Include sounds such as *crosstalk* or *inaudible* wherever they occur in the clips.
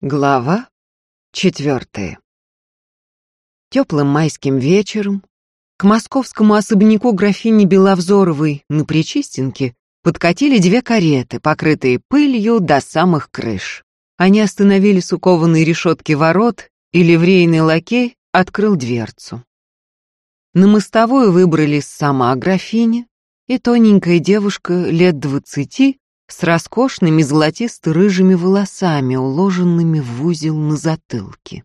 Глава четвертая. Теплым майским вечером к московскому особняку графини Беловзоровой на Причистенке подкатили две кареты, покрытые пылью до самых крыш. Они остановились у кованой решетки ворот, и ливрейный лакей открыл дверцу. На мостовую выбрались сама графиня и тоненькая девушка лет двадцати с роскошными золотисто-рыжими волосами, уложенными в узел на затылке.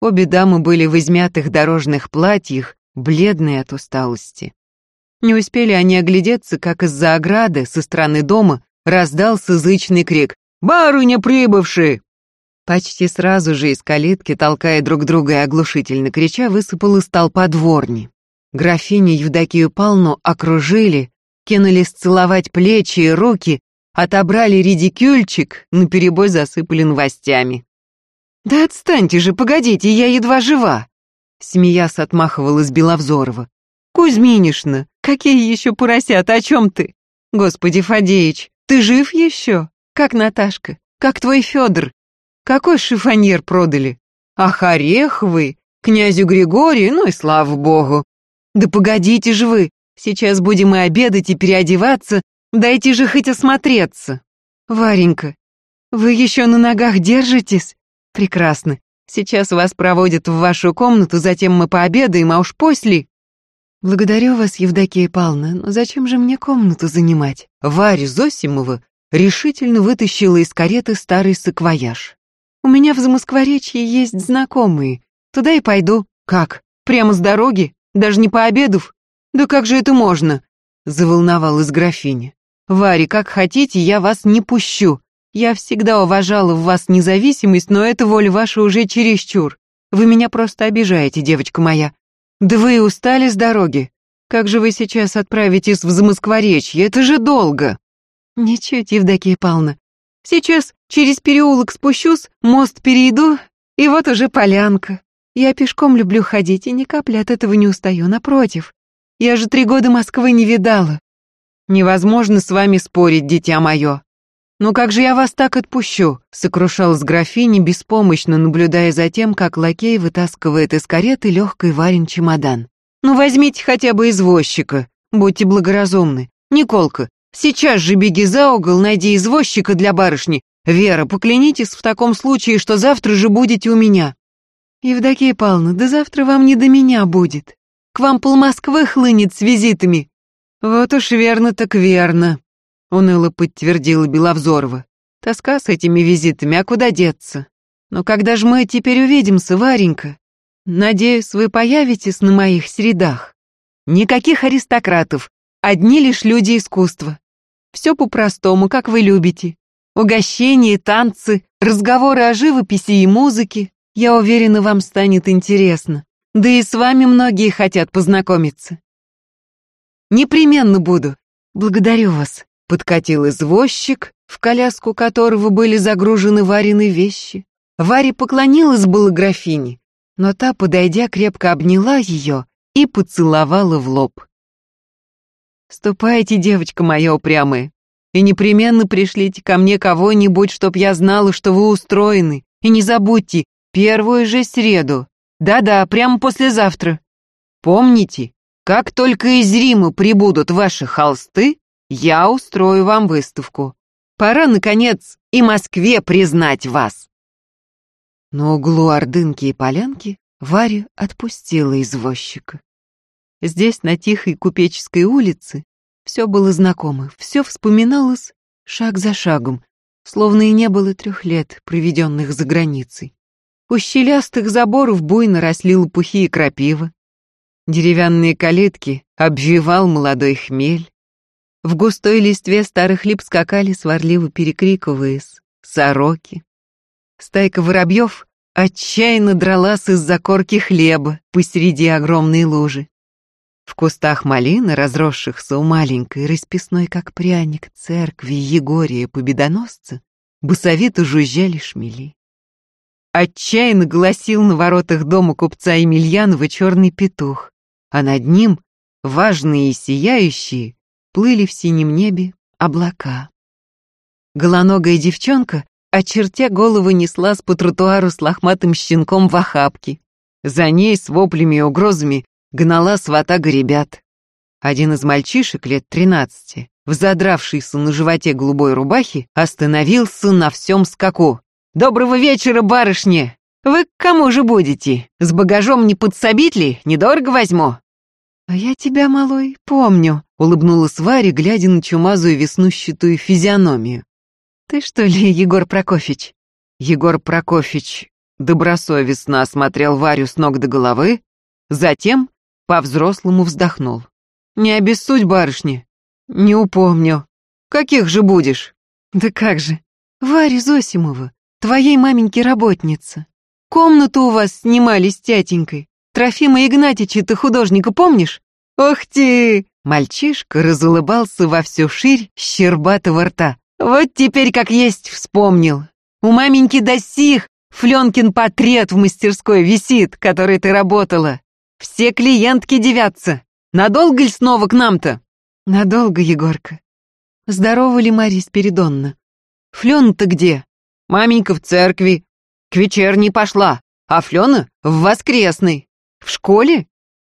Обе дамы были в измятых дорожных платьях, бледные от усталости. Не успели они оглядеться, как из-за ограды со стороны дома раздался зычный крик «Барыня прибывший!» Почти сразу же из калитки, толкая друг друга и оглушительно крича, высыпала толпа дворни. Графиню Евдокию Палну окружили, кинулись целовать плечи и руки, отобрали редикюльчик, наперебой засыпали новостями. «Да отстаньте же, погодите, я едва жива!» Смеясь отмахивалась Беловзорова. «Кузьминишна, какие еще поросята, о чем ты? Господи, Фадеич, ты жив еще? Как Наташка? Как твой Федор? Какой шифоньер продали? Ах, ореховый, князю Григорию, ну и слава богу. Да погодите же вы, сейчас будем и обедать, и переодеваться, Дайте же хоть осмотреться. Варенька, вы еще на ногах держитесь? Прекрасно. Сейчас вас проводят в вашу комнату, затем мы пообедаем, а уж после... Благодарю вас, Евдокия Павловна, но зачем же мне комнату занимать? Варя Зосимова решительно вытащила из кареты старый саквояж. У меня в Замоскворечье есть знакомые. Туда и пойду. Как? Прямо с дороги? Даже не пообедав? Да как же это можно? Заволновалась графиня. Варя, как хотите, я вас не пущу. Я всегда уважала в вас независимость, но эта воля ваша уже чересчур. Вы меня просто обижаете, девочка моя. Да вы устали с дороги. Как же вы сейчас отправитесь в Замоскворечье? Это же долго. Ничуть, Евдокия Павловна. Сейчас через переулок спущусь, мост перейду, и вот уже полянка. Я пешком люблю ходить, и ни капли от этого не устаю, напротив. Я же три года Москвы не видала. Невозможно с вами спорить, дитя мое. Ну как же я вас так отпущу? Сокрушалась графиня, беспомощно наблюдая за тем, как лакей вытаскивает из кареты легкий Варин чемодан. Ну возьмите хотя бы извозчика, будьте благоразумны. Николка, сейчас же беги за угол, найди извозчика для барышни. Вера, поклянитесь в таком случае, что завтра же будете у меня. Евдокия Павловна, да завтра вам не до меня будет. К вам пол Москвы хлынет с визитами, «Вот уж верно так верно», — уныло подтвердила Беловзорова. «Тоска с этими визитами, а куда деться? Но когда же мы теперь увидимся, Варенька? Надеюсь, вы появитесь на моих средах. Никаких аристократов, одни лишь люди искусства. Все по-простому, как вы любите. Угощения, танцы, разговоры о живописи и музыке. Я уверена, вам станет интересно. Да и с вами многие хотят познакомиться. Непременно буду. Благодарю вас. Подкатил извозчик, в коляску которого были загружены Варины вещи. Варя поклонилась было графине, но та, подойдя, крепко обняла ее и поцеловала в лоб. «Ступайте, девочка моя упрямая, и непременно пришлите ко мне кого-нибудь, чтоб я знала, что вы устроены, и не забудьте, первую же среду. Да-да, прямо послезавтра. Помните, как только из Рима прибудут ваши холсты, я устрою вам выставку. Пора, наконец, и Москве признать вас. На углу Ордынки и Полянки Варя отпустила извозчика. Здесь, на тихой купеческой улице, все было знакомо, все вспоминалось шаг за шагом, словно и не было трех лет, проведенных за границей. У щелястых заборов буйно росли лопухи и крапива, Деревянные калитки обвивал молодой хмель. В густой листве старых лип скакали, сварливо перекрикиваясь, сороки. Стайка воробьев отчаянно дралась из-за корки хлеба посреди огромной лужи. В кустах малины, разросшихся у маленькой, расписной как пряник, церкви Егория Победоносца, босовито жужжали шмели. Отчаянно гласил на воротах дома купца Емельянова черный петух а над ним, важные и сияющие, плыли в синем небе облака. Голоногая девчонка очертя голову, неслась по тротуару с лохматым щенком в охапке. За ней с воплями и угрозами гнала сватага ребят. Один из мальчишек лет тринадцати, взадравшийся на животе голубой рубахи, остановился на всем скаку. «Доброго вечера, барышни! Вы к кому же будете? С багажом не подсобить ли? Недорого возьму». «А я тебя, малой, помню», — улыбнулась Варя, глядя на чумазую веснущатую физиономию. «Ты что ли, Егор Прокофьевич?» Егор Прокофьевич добросовестно осмотрел Варю с ног до головы, затем по-взрослому вздохнул. «Не обессудь, барышни, не упомню. Каких же будешь?» «Да как же, Варя Зосимова, твоей маменьки работница. Комнату у вас снимали с тятенькой. Трофима Игнатьича-то художника помнишь? Ох ты!» Мальчишка разулыбался во всю ширь щербатого рта. «Вот теперь как есть вспомнил. У маменьки до сих Фленкин портрет в мастерской висит, который ты работала. Все клиентки девятся. Надолго ли снова к нам-то?» «Надолго, Егорка. Здорова ли Марья Спиридонна? Флен-то где?» «Маменька в церкви. К вечерней пошла, а Флена в воскресной. В школе?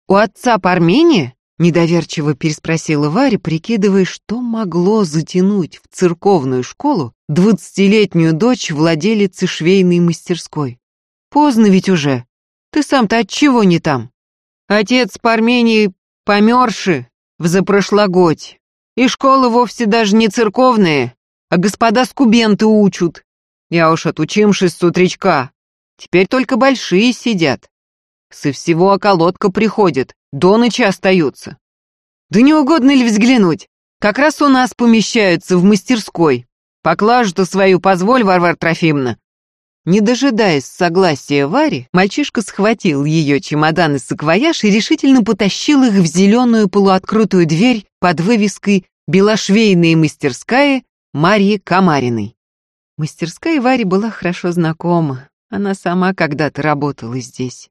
У отца по Армении?» Недоверчиво переспросила Варя, прикидывая, что могло затянуть в церковную школу двадцатилетнюю дочь владелицы швейной мастерской. «Поздно ведь уже. Ты сам-то от чего не там? Отец по Армении померши в запрошлогодь. И школа вовсе даже не церковная, а господа скубенты учат. Я уж отучимшись с утречка. Теперь только большие сидят. Со всего околотка приходят, до ночи остаются. Да не угодно ли взглянуть? Как раз у нас помещаются в мастерской. Поклажу-то свою позволь, Варвара Трофимовна. Не дожидаясь согласия Вари, мальчишка схватил ее чемодан и саквояж и решительно потащил их в зеленую полуоткрытую дверь под вывеской «Белошвейная мастерская» Марьи Камариной. Мастерская Варе была хорошо знакома. Она сама когда-то работала здесь.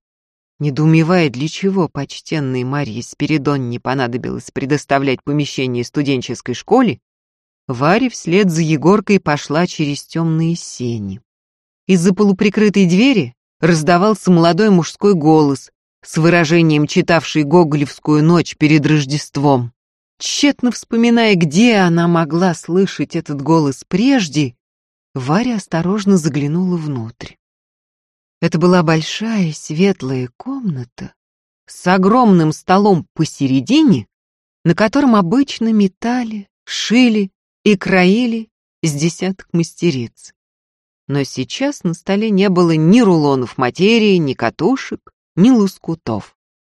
Недоумевая, для чего почтенной Марье Спиридон не понадобилось предоставлять помещение студенческой школе, Варя вслед за Егоркой пошла через темные сени. Из-за полуприкрытой двери раздавался молодой мужской голос с выражением читавший Гоголевскую ночь перед Рождеством. Тщетно вспоминая, где она могла слышать этот голос прежде, Варя осторожно заглянула внутрь. Это была большая светлая комната с огромным столом посередине, на котором обычно метали, шили и краили с десяток мастериц. Но сейчас на столе не было ни рулонов материи, ни катушек, ни лоскутов.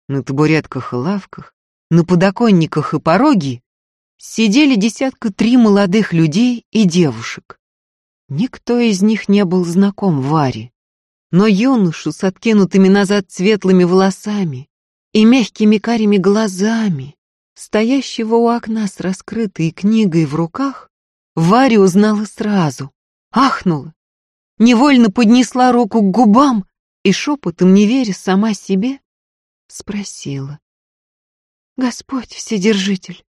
На табуретках и лавках, на подоконниках и пороге сидели десятка три молодых людей и девушек. Никто из них не был знаком Варе но юношу с откинутыми назад светлыми волосами и мягкими карими глазами, стоящего у окна с раскрытой книгой в руках, Варя узнала сразу, ахнула, невольно поднесла руку к губам и шепотом, не веря сама себе, спросила. «Господь Вседержитель,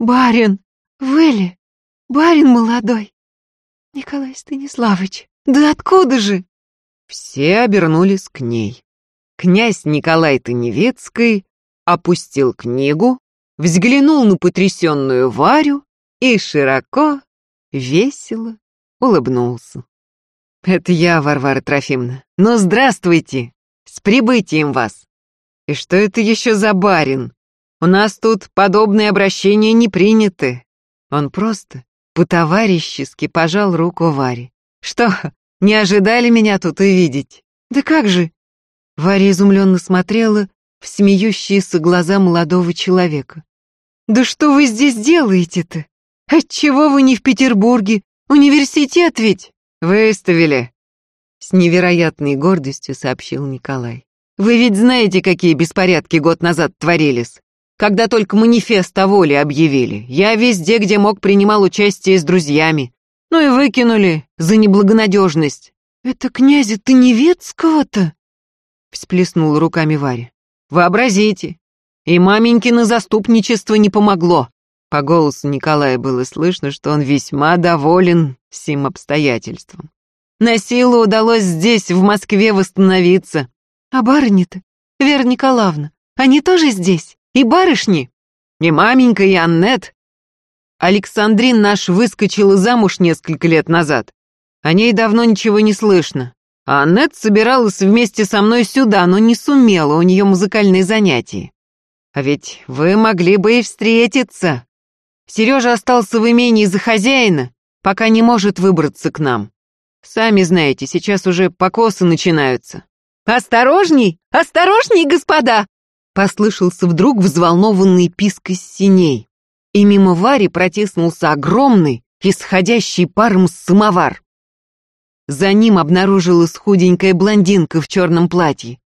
барин, вы ли? Барин молодой? Николай Станиславович, да откуда же?» Все обернулись к ней. Князь Николай Таневецкий опустил книгу, взглянул на потрясенную Варю и широко, весело улыбнулся. «Это я, Варвара Трофимовна. Ну, здравствуйте! С прибытием вас! И что это еще за барин? У нас тут подобные обращения не приняты». Он просто по-товарищески пожал руку Варе. «Что, не ожидали меня тут увидеть? Да как же? Варя изумленно смотрела в смеющиеся глаза молодого человека. Да что вы здесь делаете-то? Отчего вы не в Петербурге? Университет ведь? Выставили. С невероятной гордостью сообщил Николай. Вы ведь знаете, какие беспорядки год назад творились? Когда только манифест о воле объявили, я везде, где мог, принимал участие с друзьями. Ну и выкинули за неблагонадежность. Это князя Таневецкого-то? Всплеснула руками Варя. Вообразите. И маменькино заступничество не помогло. По голосу Николая было слышно, что он весьма доволен всем обстоятельством. На силу удалось здесь, в Москве, восстановиться. А барыни-то, Вера Николаевна, они тоже здесь? И барышни? И маменька, и Аннет. Александрин наш выскочила замуж несколько лет назад. О ней давно ничего не слышно. А Аннет собиралась вместе со мной сюда, но не сумела, у нее музыкальные занятия. А ведь вы могли бы и встретиться. Сережа остался в имении за хозяина, пока не может выбраться к нам. Сами знаете, сейчас уже покосы начинаются. «Осторожней! Осторожней, господа!» Послышался вдруг взволнованный писк из синей. И мимо Вари протиснулся огромный, исходящий паром самовар. За ним обнаружилась худенькая блондинка в черном платье.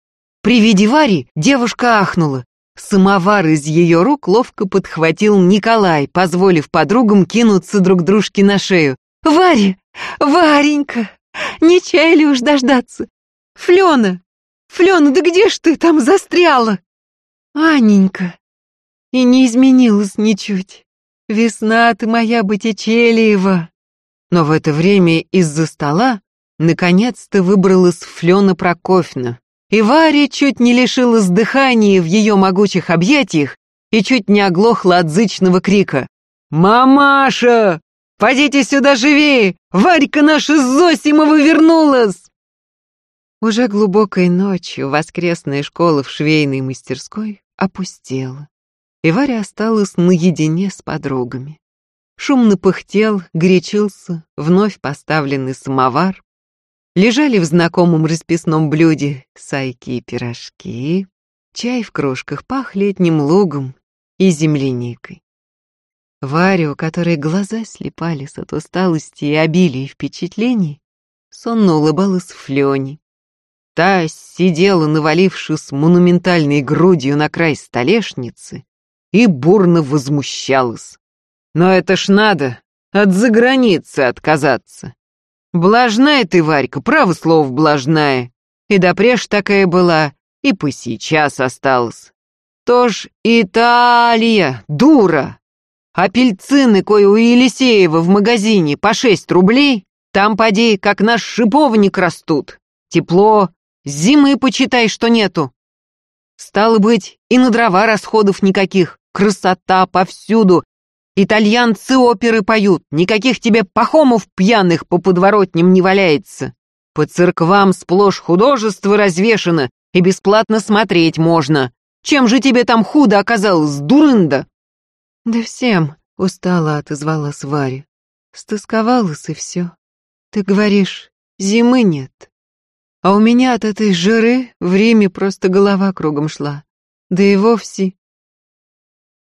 При виде Вари девушка ахнула. Самовар из ее рук ловко подхватил Николай, позволив подругам кинуться друг дружке на шею. «Варя! Варенька! Не чаяли уж дождаться! Флена! Флена, да где ж ты там застряла?» «Аненька!» И не изменилась ничуть. «Весна ты моя Боттичелиева!» Но в это время из-за стола Наконец-то выбралась Флена Прокофьевна, и Варя чуть не лишилась дыхания в ее могучих объятиях и чуть не оглохла от зычного крика. «Мамаша! Подите сюда живее! Варька наша Зосимова вернулась!» Уже глубокой ночью воскресная школа в швейной мастерской опустела, и Варя осталась наедине с подругами. Шумно пыхтел, горячился вновь поставленный самовар, Лежали в знакомом расписном блюде сайки и пирожки, чай в кружках пах летним лугом и земляникой. Варю, которой глаза слепались от усталости и обилия впечатлений, сонно улыбалась Флёне. Та сидела, навалившись монументальной грудью на край столешницы, и бурно возмущалась. «Но это ж надо от заграницы отказаться. Блажная ты, Варька, право слово блажная. И допреж такая была, и по сейчас осталась. Тож Италия, дура. Апельцины, кое у Елисеева в магазине по шесть рублей, там, поди, как наш шиповник растут. Тепло, зимы почитай, что нету. Стало быть, и на дрова расходов никаких, красота повсюду, Итальянцы оперы поют, никаких тебе пахомов пьяных по подворотням не валяется. По церквам сплошь художество развешено, и бесплатно смотреть можно. Чем же тебе там худо оказалось, дурында?» «Да всем», — устала отозвалась Варя. «Стосковалась и все. Ты говоришь, зимы нет. А у меня от этой жиры в Риме просто голова кругом шла. Да и вовсе...»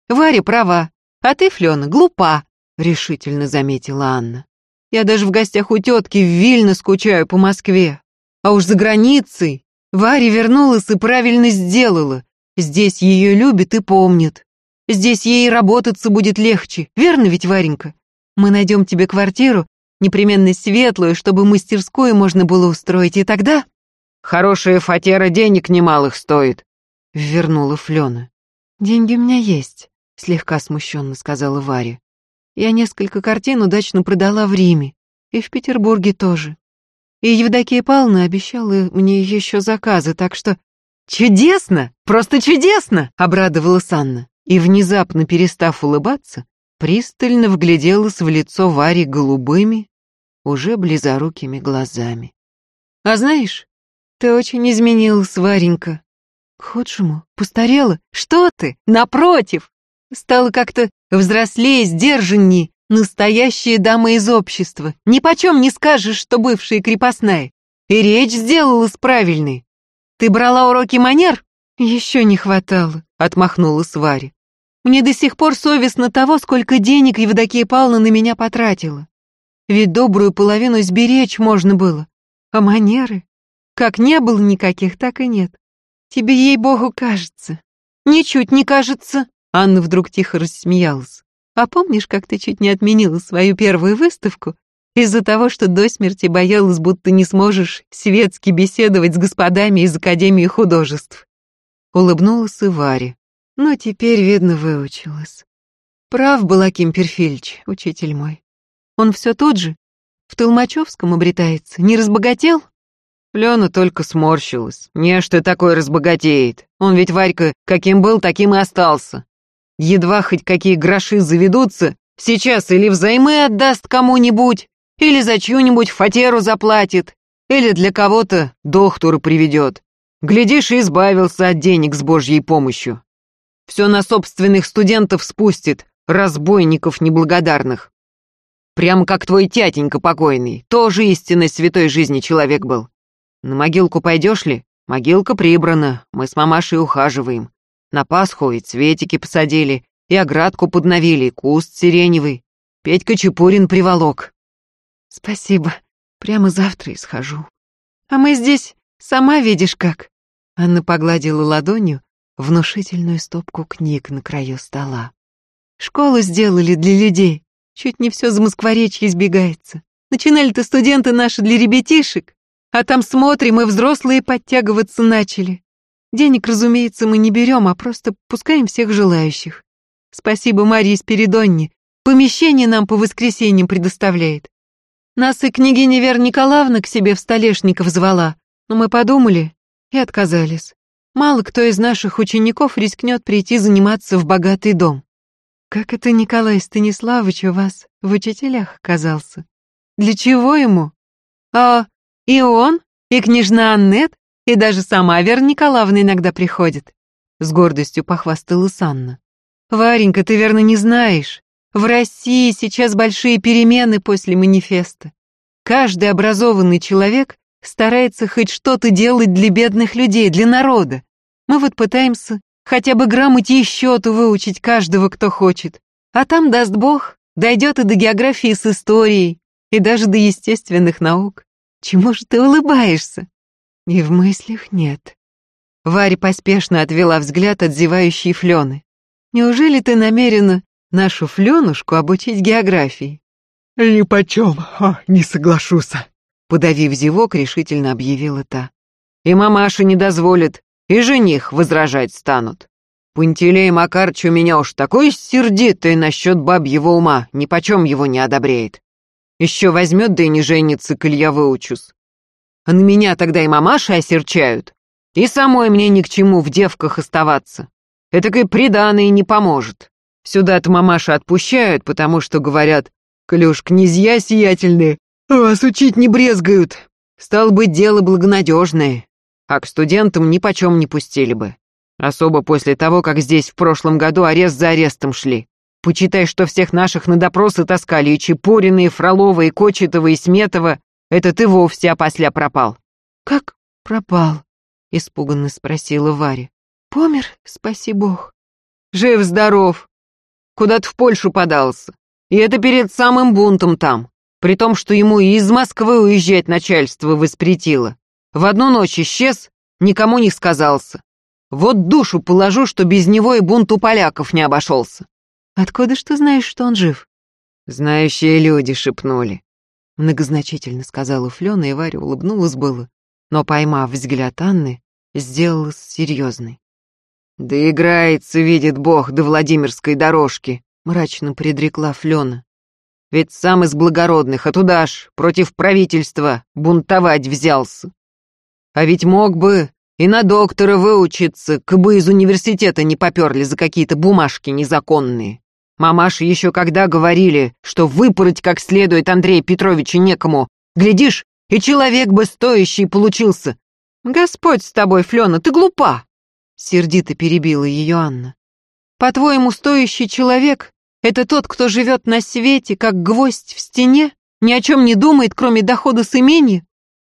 Варя права. А ты, Флёна, глупа, решительно заметила Анна. Я даже в гостях у тетки Вильно скучаю по Москве. А уж за границей Варя вернулась и правильно сделала. Здесь ее любят и помнят. Здесь ей работаться будет легче, верно ведь, Варенька? Мы найдем тебе квартиру, непременно светлую, чтобы мастерскую можно было устроить, и тогда...» «Хорошая фатера денег немалых стоит», — вернула Флёна. «Деньги у меня есть слегка смущенно сказала Варя. Я несколько картин удачно продала в Риме. И в Петербурге тоже. И Евдокия Павловна обещала мне еще заказы, так что... «Чудесно! Просто чудесно!» — обрадовалась Анна. И, внезапно перестав улыбаться, пристально вгляделась в лицо Вари голубыми, уже близорукими глазами. «А знаешь, ты очень изменилась, Варенька. К худшему? Постарела? Что ты? Напротив! Стала как-то взрослее, сдержанней, настоящая дама из общества. Ни почем не скажешь, что бывшая крепостная. И речь сделалась правильной. Ты брала уроки манер? Еще не хватало, отмахнулась Варя. Мне до сих пор совестно того, сколько денег Евдокия Павловна на меня потратила. Ведь добрую половину сберечь можно было. А манеры? Как не было никаких, так и нет. Тебе, ей-богу, кажется. Ничуть не кажется. Анна вдруг тихо рассмеялась. «А помнишь, как ты чуть не отменила свою первую выставку из-за того, что до смерти боялась, будто не сможешь светски беседовать с господами из Академии художеств?» Улыбнулась и Варя. Но теперь, видно, выучилась. Прав был Аким Перфильевич, учитель мой. Он все тот же, В Толмачевском обретается, не разбогател? Флёна только сморщилась. Не что такой разбогатеет. Он ведь, Варька, каким был, таким и остался. Едва хоть какие гроши заведутся, сейчас или взаймы отдаст кому-нибудь, или за чью-нибудь фатеру заплатит, или для кого-то доктору приведет. Глядишь, и избавился от денег с божьей помощью. Все на собственных студентов спустит, разбойников неблагодарных. Прямо как твой тятенька покойный, тоже истинной святой жизни человек был. На могилку пойдешь ли? Могилка прибрана, мы с мамашей ухаживаем. На Пасху и цветики посадили, и оградку подновили, и куст сиреневый. Петька Чепурин приволок. Спасибо, прямо завтра и схожу. А мы здесь, сама видишь как. Анна погладила ладонью внушительную стопку книг на краю стола. Школу сделали для людей. Чуть не все за Москворечье избегается. Начинали-то студенты наши для ребятишек, а там смотрим, и взрослые подтягиваться начали. Денег, разумеется, мы не берем, а просто пускаем всех желающих. Спасибо Марии Спиридонне. Помещение нам по воскресеньям предоставляет. Нас и княгиня Вера Николаевна к себе в Столешников звала, но мы подумали и отказались. Мало кто из наших учеников рискнет прийти заниматься в богатый дом. Как это Николай Станиславович у вас в учителях оказался? Для чего ему? А и он, и княжна Аннет, и даже сама Вера Николаевна иногда приходит. С гордостью похвасталась Анна. Варенька, ты верно не знаешь. В России сейчас большие перемены после манифеста. Каждый образованный человек старается хоть что-то делать для бедных людей, для народа. Мы вот пытаемся хотя бы грамоте и счету выучить каждого, кто хочет. А там, даст Бог, дойдет и до географии с историей, и даже до естественных наук. Чему же ты улыбаешься? И в мыслях нет. Варя поспешно отвела взгляд от зевающей Флены. Неужели ты намерена нашу Фленушку обучить географии? Ни почем, а, не соглашусь. Подавив зевок, решительно объявила та. И мамаша не дозволит, и жених возражать станут. Пантелей Макарч у меня уж такой сердитый насчет бабьего ума, ни почем его не одобряет. Еще возьмет, да и не женится, коль я выучусь. А на меня тогда и мамаши осерчают. И самой мне ни к чему в девках оставаться. Это и приданое не поможет. Сюда-то мамаши отпущают, потому что говорят, «Клюш, князья сиятельные, вас учить не брезгают». Стал быть, дело благонадежное а к студентам ни почем не пустили бы. Особо после того, как здесь в прошлом году арест за арестом шли. Почитай, что всех наших на допросы таскали, и Чепурина, и Фролова, и Кочетова, и Сметова. Это ты вовсе опосля пропал. «Как пропал?» — испуганно спросила Варя. «Помер, спаси бог». «Жив-здоров. Куда-то в Польшу подался. И это перед самым бунтом там. При том, что ему и из Москвы уезжать начальство воспретило. В одну ночь исчез, никому не сказался. Вот душу положу, что без него и бунт у поляков не обошелся. Откуда ж ты знаешь, что он жив? Знающие люди шепнули. Многозначительно сказала Флёна, и Варя улыбнулась было, но, поймав взгляд Анны, сделалась серьезной. «Да играется, видит Бог, до Владимирской дорожки», — мрачно предрекла Флёна. «Ведь сам из благородных, а туда ж, против правительства, бунтовать взялся. А ведь мог бы и на доктора выучиться, кабы из университета не поперли за какие-то бумажки незаконные. Мамаши еще когда говорили, что выпороть как следует Андрея Петровича некому, глядишь, и человек бы стоящий получился. Господь с тобой, Флена, ты глупа!» Сердито перебила ее Анна. «По-твоему, стоящий человек — это тот, кто живет на свете, как гвоздь в стене, ни о чем не думает, кроме дохода с имени,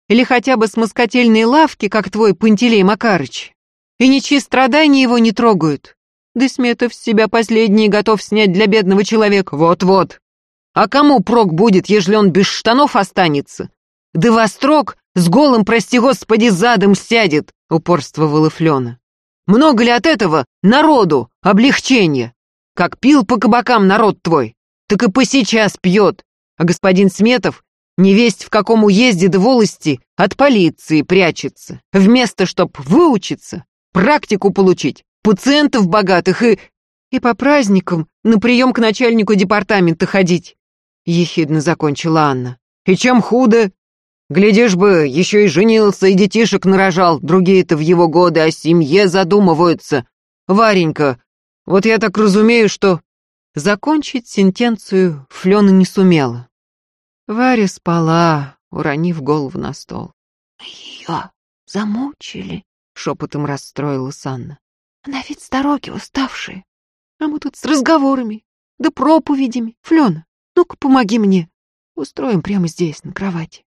или хотя бы с москотельной лавки, как твой Пантелей Макарыч. И ничьи страдания его не трогают. Да Сметов с себя последний готов снять для бедного человека. Вот-вот. А кому прок будет, ежели он без штанов останется? Да во строк с голым, прости господи, задом сядет, упорствовала Флена. Много ли от этого народу облегчения? Как пил по кабакам народ твой, так и по сейчас пьет. А господин Сметов Невесть в каком уезде да волости от полиции прячется. Вместо чтоб выучиться, практику получить, пациентов богатых и... И по праздникам на прием к начальнику департамента ходить. Ехидно закончила Анна. И чем худо? Глядишь бы, еще и женился, и детишек нарожал. Другие-то в его годы о семье задумываются. Варенька, вот я так разумею, что...» Закончить сентенцию Флена не сумела. Варя спала, уронив голову на стол. «Ее замучили», — шепотом расстроилась Анна. «Она ведь с дороги уставшая, а мы тут с разговорами, да проповедями. Флена, ну-ка помоги мне, устроим прямо здесь, на кровати».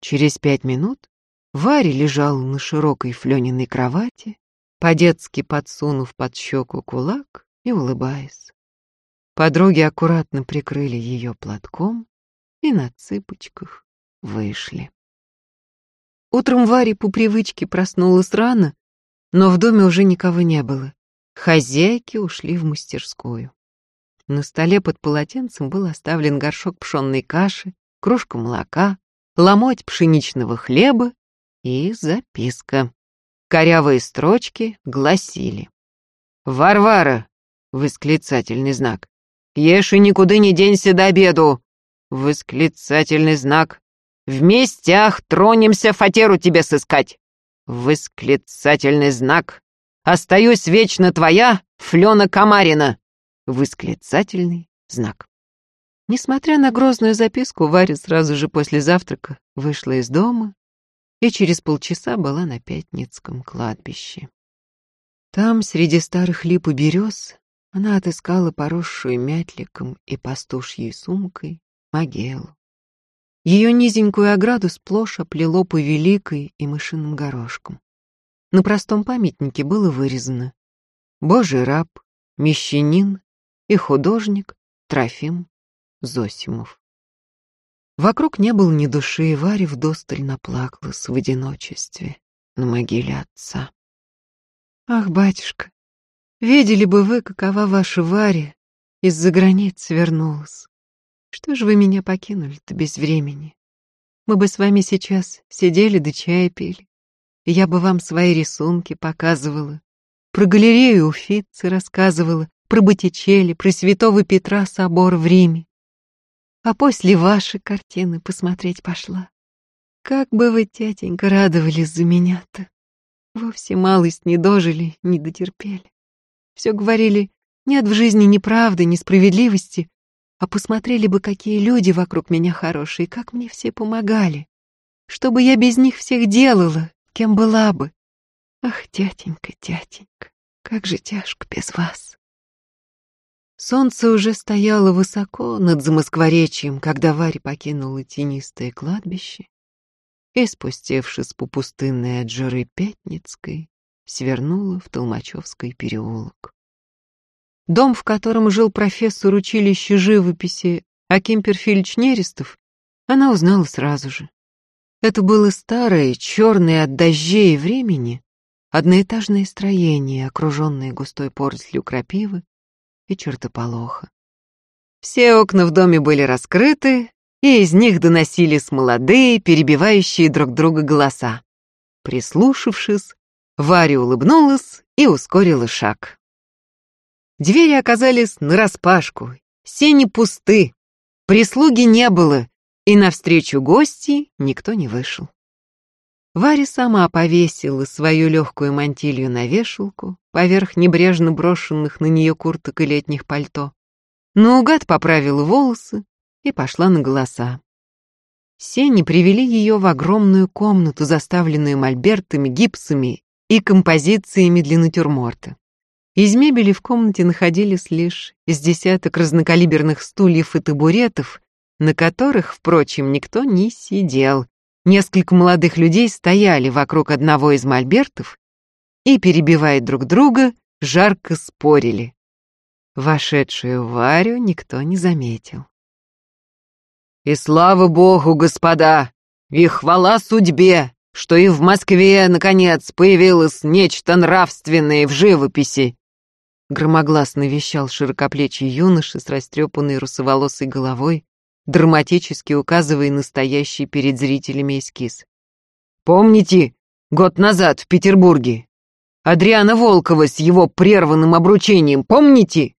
Через пять минут Варя лежала на широкой Флениной кровати, по-детски подсунув под щеку кулак и улыбаясь. Подруги аккуратно прикрыли ее платком и на цыпочках вышли. Утром Варя по привычке проснулась рано, но в доме уже никого не было. Хозяйки ушли в мастерскую. На столе под полотенцем был оставлен горшок пшенной каши, кружка молока, ломоть пшеничного хлеба и записка. Корявые строчки гласили. «Варвара!» — восклицательный знак. «Ешь и никуда не денься до обеду!» Восклицательный знак. «В местях тронемся фатеру тебе сыскать!» Восклицательный знак. «Остаюсь вечно твоя, Флена Камарина!» Восклицательный знак. Несмотря на грозную записку, Варя сразу же после завтрака вышла из дома и через полчаса была на Пятницком кладбище. Там, среди старых лип и берез, она отыскала поросшую мятликом и пастушьей сумкой могилу. Ее низенькую ограду сплошь оплело повеликой и мышиным горошком. На простом памятнике было вырезано «Божий раб, мещанин и художник Трофим Зосимов». Вокруг не было ни души, и Варя вдосталь наплакалась в одиночестве на могиле отца. Ах, батюшка, видели бы вы, какова ваша Варя из-за границ вернулась. Что ж вы меня покинули-то без времени? Мы бы с вами сейчас сидели да чай пили. Я бы вам свои рисунки показывала, про галерею Уфицы рассказывала, про Боттичелли, про святого Петра собор в Риме а после ваши картины посмотреть пошла. Как бы вы, тятенька, радовались за меня-то. Вовсе малость не дожили, не дотерпели. Все говорили, нет в жизни ни правды, ни справедливости, а посмотрели бы, какие люди вокруг меня хорошие, как мне все помогали. Что бы я без них всех делала, кем была бы. Ах, тятенька, тятенька, как же тяжко без вас. Солнце уже стояло высоко над Замоскворечьем, когда Варя покинула тенистое кладбище и, спустившись по пустынной от жары Пятницкой, свернула в Толмачевский переулок. Дом, в котором жил профессор училища живописи Аким Перфильевич Нерестов, она узнала сразу же. Это было старое, черное от дождей и времени, одноэтажное строение, окруженное густой порослью крапивы, и чертополоха. Все окна в доме были раскрыты, и из них доносились молодые, перебивающие друг друга голоса. Прислушавшись, Варя улыбнулась и ускорила шаг. Двери оказались нараспашку, сени пусты, прислуги не было, и навстречу гостей никто не вышел. Варя сама повесила свою легкую мантилью на вешалку, поверх небрежно брошенных на нее курток и летних пальто. Наугад поправила волосы и пошла на голоса. Сени привели ее в огромную комнату, заставленную мольбертами, гипсами и композициями для натюрморта. Из мебели в комнате находились лишь из десяток разнокалиберных стульев и табуретов, на которых, впрочем, никто не сидел, Несколько молодых людей стояли вокруг одного из мольбертов и, перебивая друг друга, жарко спорили. Вошедшую Варю никто не заметил. «И слава богу, господа, и хвала судьбе, что и в Москве, наконец, появилось нечто нравственное в живописи!» Громогласно вещал широкоплечий юноша с растрепанной русоволосой головой, драматически указывая настоящий перед зрителями эскиз. «Помните, год назад в Петербурге? Адриана Волкова с его прерванным обручением, помните?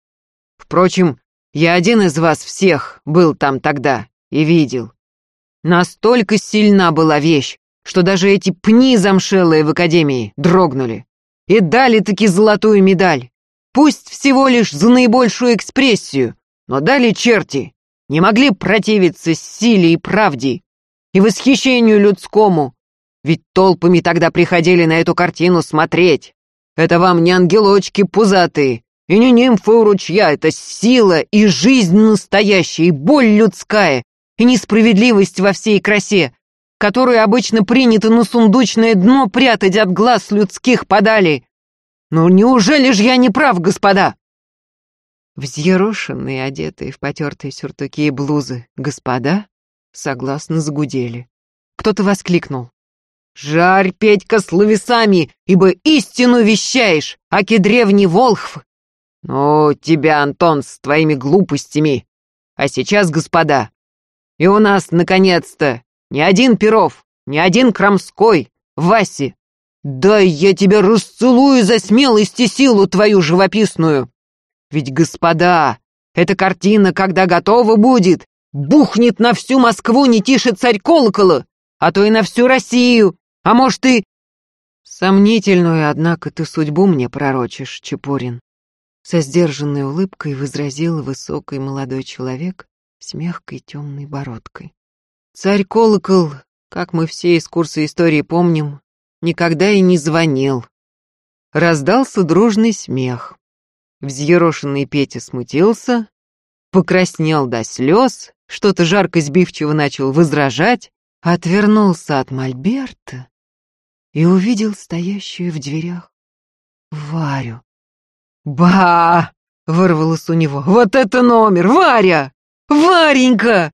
Впрочем, я один из вас всех был там тогда и видел. Настолько сильна была вещь, что даже эти пни замшелые в академии дрогнули. И дали-таки золотую медаль. Пусть всего лишь за наибольшую экспрессию, но дали черти. Не могли противиться силе и правде и восхищению людскому. Ведь толпами тогда приходили на эту картину смотреть. Это вам не ангелочки пузатые, и не нимфы у ручья, это сила и жизнь настоящая, и боль людская, и несправедливость во всей красе, которую обычно принято на сундучное дно прятать от глаз людских подали. Ну неужели ж я не прав, господа? Взъерошенные, одетые в потертые сюртуки и блузы, господа согласно загудели. Кто-то воскликнул. «Жарь, Петька, словесами, ибо истину вещаешь, аки древний волхв!» «Ну, тебя, Антон, с твоими глупостями! А сейчас, господа, и у нас, наконец-то, ни один Перов, ни один Крамской, Васи, дай я тебя расцелую за смелость и силу твою живописную! Ведь, господа, эта картина, когда готова будет, бухнет на всю Москву не тише царь колокола, а то и на всю Россию, а может и... Сомнительную, однако, ты судьбу мне пророчишь, Чепурин. Со сдержанной улыбкой возразил высокий молодой человек с мягкой темной бородкой. Царь колокол, как мы все из курса истории помним, никогда и не звонил. Раздался дружный смех. Взъерошенный Петя смутился, покраснел до слез, что-то жарко сбивчиво начал возражать, отвернулся от Мольберта и увидел стоящую в дверях Варю. «Ба!» — вырвалось у него. «Вот это номер! Варя! Варенька!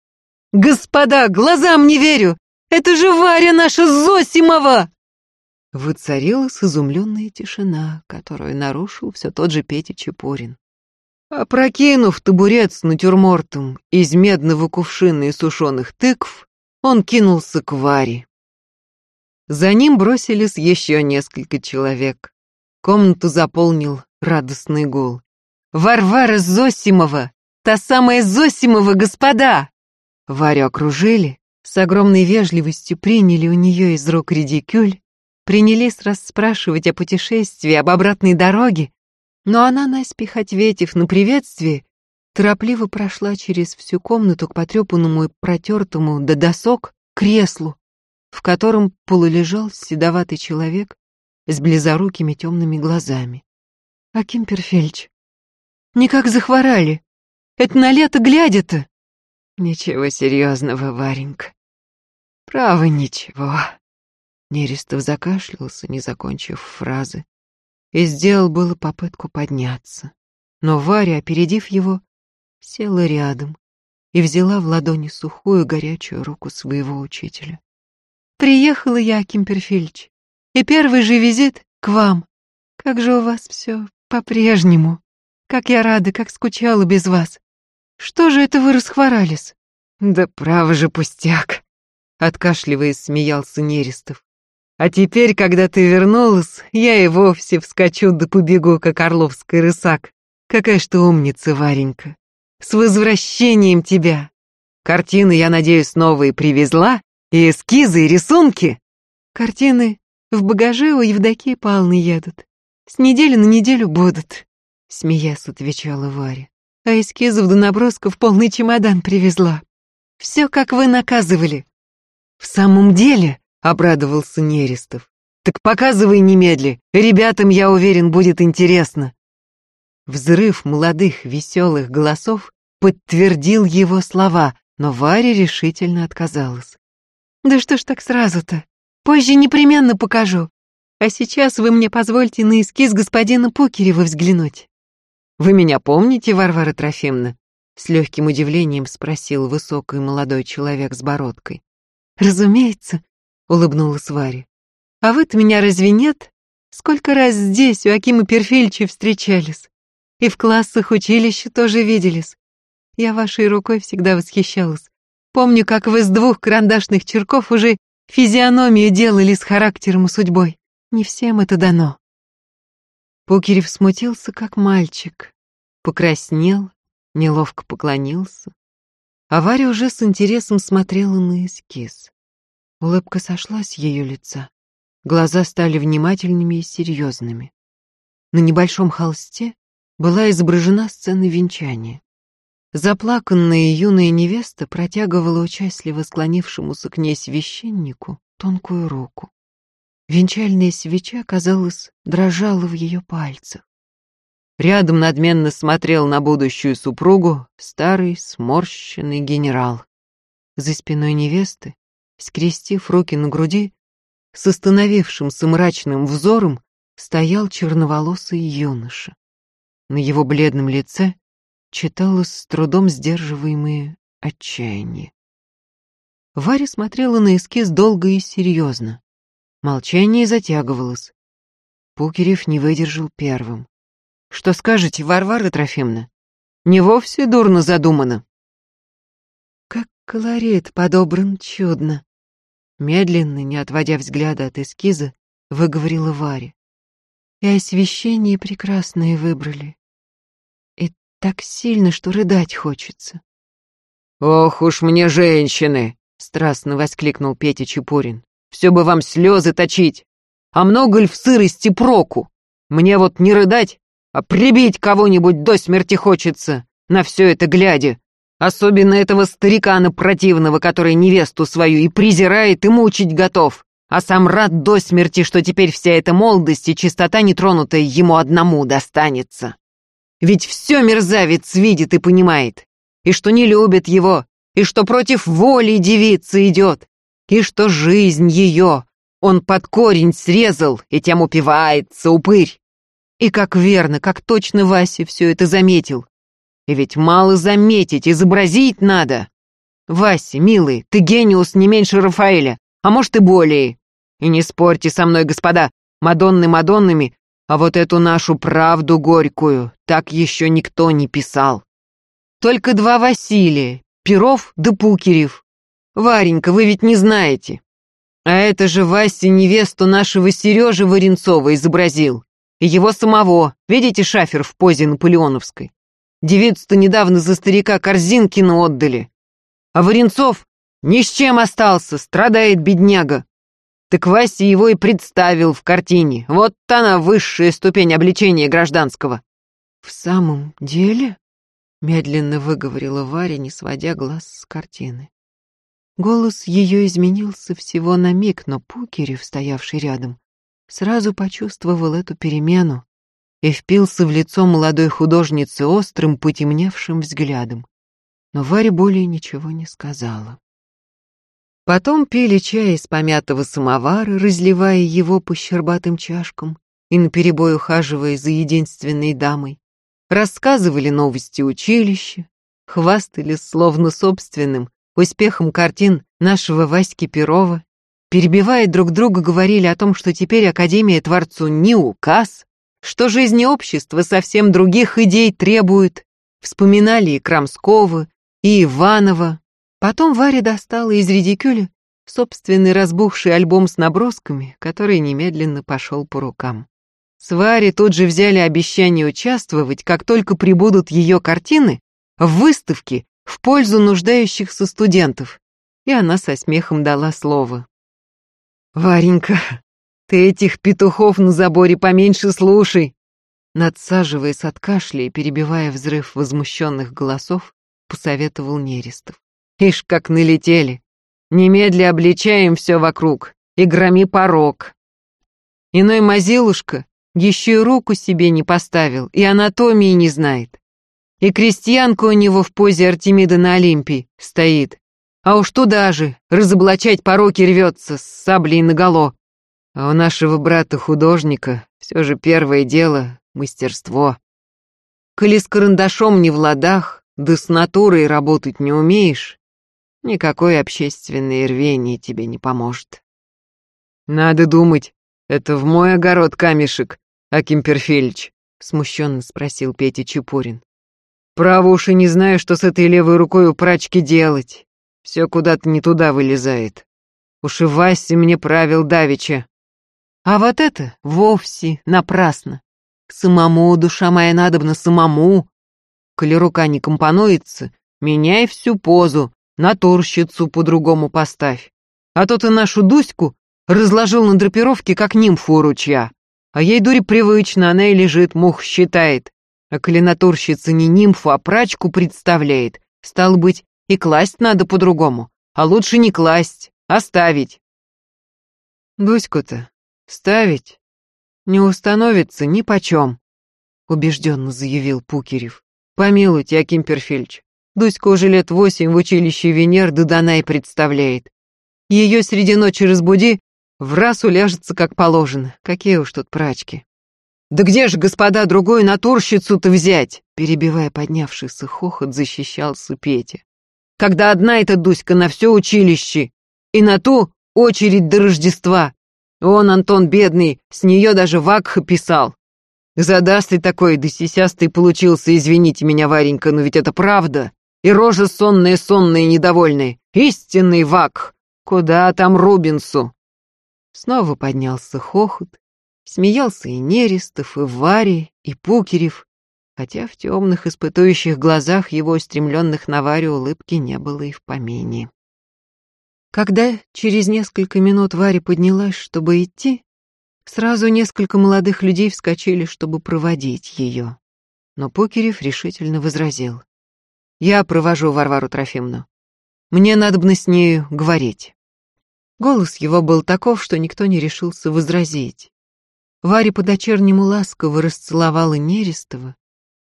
Господа, глазам не верю! Это же Варя наша Зосимова!» Воцарилась изумленная тишина, которую нарушил все тот же Петя Чепурин. Опрокинув табурет с натюрмортом из медного кувшина и сушеных тыкв, он кинулся к Варе. За ним бросились еще несколько человек. Комнату заполнил радостный гул. «Варвара Зосимова! Та самая Зосимова, господа!» Варю окружили, с огромной вежливостью приняли у нее из рук редикюль принялись расспрашивать о путешествии, об обратной дороге, но она, наспех ответив на приветствие, торопливо прошла через всю комнату к потрепанному и протертому до досок креслу, в котором полулежал седоватый человек с близорукими темными глазами. «Аким Перфельч, никак захворали. Это на лето глядя-то». «Ничего серьезного, Варенька. Право, ничего». Нерестов закашлялся, не закончив фразы, и сделал было попытку подняться. Но Варя, опередив его, села рядом и взяла в ладони сухую горячую руку своего учителя. «Приехала я, Кимперфильч, и первый же визит к вам. Как же у вас все по-прежнему? Как я рада, как скучала без вас. Что же это вы расхворались?» «Да право же пустяк!» Откашливаясь, смеялся Нерестов. А теперь, когда ты вернулась, я и вовсе вскочу да побегу, как орловский рысак. Какая ж ты умница, Варенька. С возвращением тебя. Картины, я надеюсь, новые привезла? И эскизы, и рисунки? Картины в багаже у Евдокии Павловны едут. С недели на неделю будут, смеясь, отвечала Варя. А эскизов до набросков полный чемодан привезла. Все, как вы наказывали. В самом деле, обрадовался Нерестов. Так показывай немедли, ребятам, я уверен, будет интересно. Взрыв молодых веселых голосов подтвердил его слова, но Варя решительно отказалась. «Да что ж так сразу-то? Позже непременно покажу. А сейчас вы мне позвольте на эскиз господина Пукерева взглянуть». «Вы меня помните, Варвара Трофимовна?» С легким удивлением спросил высокий молодой человек с бородкой. «Разумеется», — улыбнулась Варя. «А вы-то меня разве нет? Сколько раз здесь у Акима Перфильча встречались. И в классах училища тоже виделись. Я вашей рукой всегда восхищалась. Помню, как вы с двух карандашных черков уже физиономию делали с характером и судьбой. Не всем это дано». Пукерев смутился, как мальчик. Покраснел, неловко поклонился. А Варя уже с интересом смотрела на эскиз. Улыбка сошла с ее лица. Глаза стали внимательными и серьезными. На небольшом холсте была изображена сцена венчания. Заплаканная юная невеста протягивала участливо склонившемуся к ней священнику тонкую руку. Венчальная свеча, казалось, дрожала в ее пальцах. Рядом надменно смотрел на будущую супругу старый сморщенный генерал. За спиной невесты, скрестив руки на груди, с остановившимся мрачным взором стоял черноволосый юноша. На его бледном лице читалось с трудом сдерживаемое отчаяние. Варя смотрела на эскиз долго и серьезно. Молчание затягивалось. Пукерев не выдержал первым. «Что скажете, Варвара Трофимовна? Не вовсе дурно задумано». «Как колорит подобран чудно», — медленно, не отводя взгляда от эскиза, выговорила Варя. «И освещение прекрасное выбрали так сильно, что рыдать хочется. «Ох уж мне женщины!» — страстно воскликнул Петя Чепурин. «Все бы вам слезы точить! А много ли в сырости проку? Мне вот не рыдать, а прибить кого-нибудь до смерти хочется, на все это глядя. Особенно этого старикана противного, который невесту свою и презирает, и мучить готов, а сам рад до смерти, что теперь вся эта молодость и чистота нетронутая ему одному достанется». Ведь все мерзавец видит и понимает. И что не любит его, и что против воли девицы идет, и что жизнь ее он под корень срезал и тем упивается, упырь. И как верно, как точно Вася все это заметил. И ведь мало заметить, изобразить надо. Вася, милый, ты гениус не меньше Рафаэля, а может и более. И не спорьте со мной, господа, Мадонны Мадоннами, а вот эту нашу правду горькую так еще никто не писал. Только два Василия, Перов да Пукерев. Варенька, вы ведь не знаете. А это же Вася невесту нашего Сережи Варенцова изобразил. И его самого, видите шафер в позе наполеоновской? Девицу-то недавно за старика Корзинкина отдали. А Варенцов ни с чем остался, страдает бедняга. Так Вася его и представил в картине. Вот она высшая ступень обличения гражданского. В самом деле? Медленно выговорила Варя, не сводя глаз с картины. Голос ее изменился всего на миг, но Пукерев, стоявший рядом, сразу почувствовал эту перемену и впился в лицо молодой художницы острым, потемневшим взглядом. Но Варя более ничего не сказала. Потом пили чай из помятого самовара, разливая его по щербатым чашкам и наперебой ухаживая за единственной дамой. Рассказывали новости училища, хвастались словно собственным успехом картин нашего Васьки Перова, перебивая друг друга, говорили о том, что теперь Академия Творцу не указ, что жизни общества совсем других идей требует. Вспоминали и Крамского, и Иванова, Потом Варя достала из редикюля собственный разбухший альбом с набросками, который немедленно пошел по рукам. С Варей тут же взяли обещание участвовать, как только прибудут ее картины, в выставке в пользу нуждающихся студентов, и она со смехом дала слово. «Варенька, ты этих петухов на заборе поменьше слушай!» Надсаживаясь от кашля и перебивая взрыв возмущенных голосов, посоветовал Нерестов. Ишь, как налетели. Немедля обличаем все вокруг и громи порог. Иной мазилушка еще и руку себе не поставил, и анатомии не знает. И крестьянка у него в позе Артемида на Олимпии стоит. А уж туда же разоблачать пороки рвется с саблей наголо. А у нашего брата-художника все же первое дело — мастерство. Коли с карандашом не в ладах, да с натурой работать не умеешь, Никакое общественное рвение тебе не поможет. Надо думать, это в мой огород камешек, Аким Перфельич, смущенно спросил Петя Чепурин. Право уж и не знаю, что с этой левой рукой у прачки делать. Все куда-то не туда вылезает. Уж и Вася мне правил давеча. А вот это вовсе напрасно. Самому, душа моя, надобно самому. Коли рука не компонуется, Меняй всю позу, натурщицу по-другому поставь. А то ты нашу Дуську разложил на драпировке, как нимфу ручья. А ей дури привычно, она и лежит, мух считает. А коли натурщица не нимфу, а прачку представляет, стало быть, и класть надо по-другому. А лучше не класть, оставить. Дуську-то ставить не установится ни почем, убежденно заявил Пукерев. Помилуйте, Аким Перфильч, Дуська уже лет восемь в училище Венер Дуданай представляет. Ее среди ночи разбуди, в раз уляжется как положено. Какие уж тут прачки. «Да где же, господа, другую натурщицу-то взять?» Перебивая поднявшийся хохот, защищался Петя. «Когда одна эта Дуська на все училище, и на ту очередь до Рождества. Он, Антон, бедный, с нее даже вакха писал. Задастый такой, да сисястый получился, извините меня, Варенька, но ведь это правда. И рожа сонная, сонная, недовольная. Истинный вак. Куда там Рубинсу? Снова поднялся хохот. Смеялся и Нерестов, и Вари, и Пукерев, хотя в темных испытующих глазах его устремленных на Варю улыбки не было и в помине. Когда через несколько минут Варя поднялась, чтобы идти, Сразу несколько молодых людей вскочили, чтобы проводить ее. Но Пукерев решительно возразил. «Я провожу Варвару Трофимовну. Мне надо бы с нею говорить». Голос его был таков, что никто не решился возразить. Варя по-дочернему ласково расцеловала Нерестова,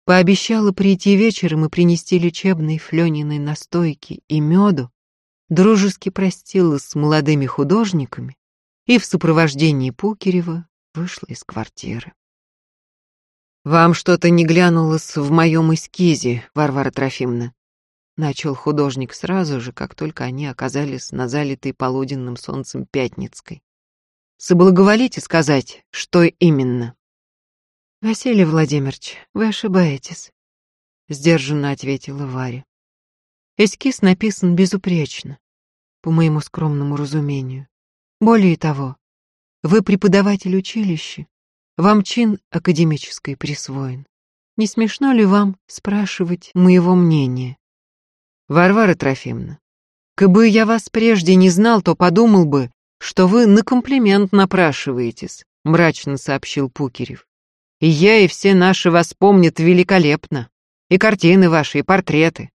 пообещала прийти вечером и принести лечебные флёниной настойки и меду, дружески простилась с молодыми художниками и в сопровождении Пукерева вышла из квартиры. «Вам что-то не глянулось в моем эскизе, Варвара Трофимовна?» Начал художник сразу же, как только они оказались на залитой полуденным солнцем Пятницкой. «Соблаговолите сказать, что именно?» «Василий Владимирович, вы ошибаетесь», — сдержанно ответила Варя. «Эскиз написан безупречно, по моему скромному разумению. Более того, вы преподаватель училища, вам чин академический присвоен. Не смешно ли вам спрашивать моего мнения? Варвара Трофимовна, кабы я вас прежде не знал, то подумал бы, что вы на комплимент напрашиваетесь, мрачно сообщил Пукерев. И я, и все наши вас помнят великолепно. И картины ваши, и портреты.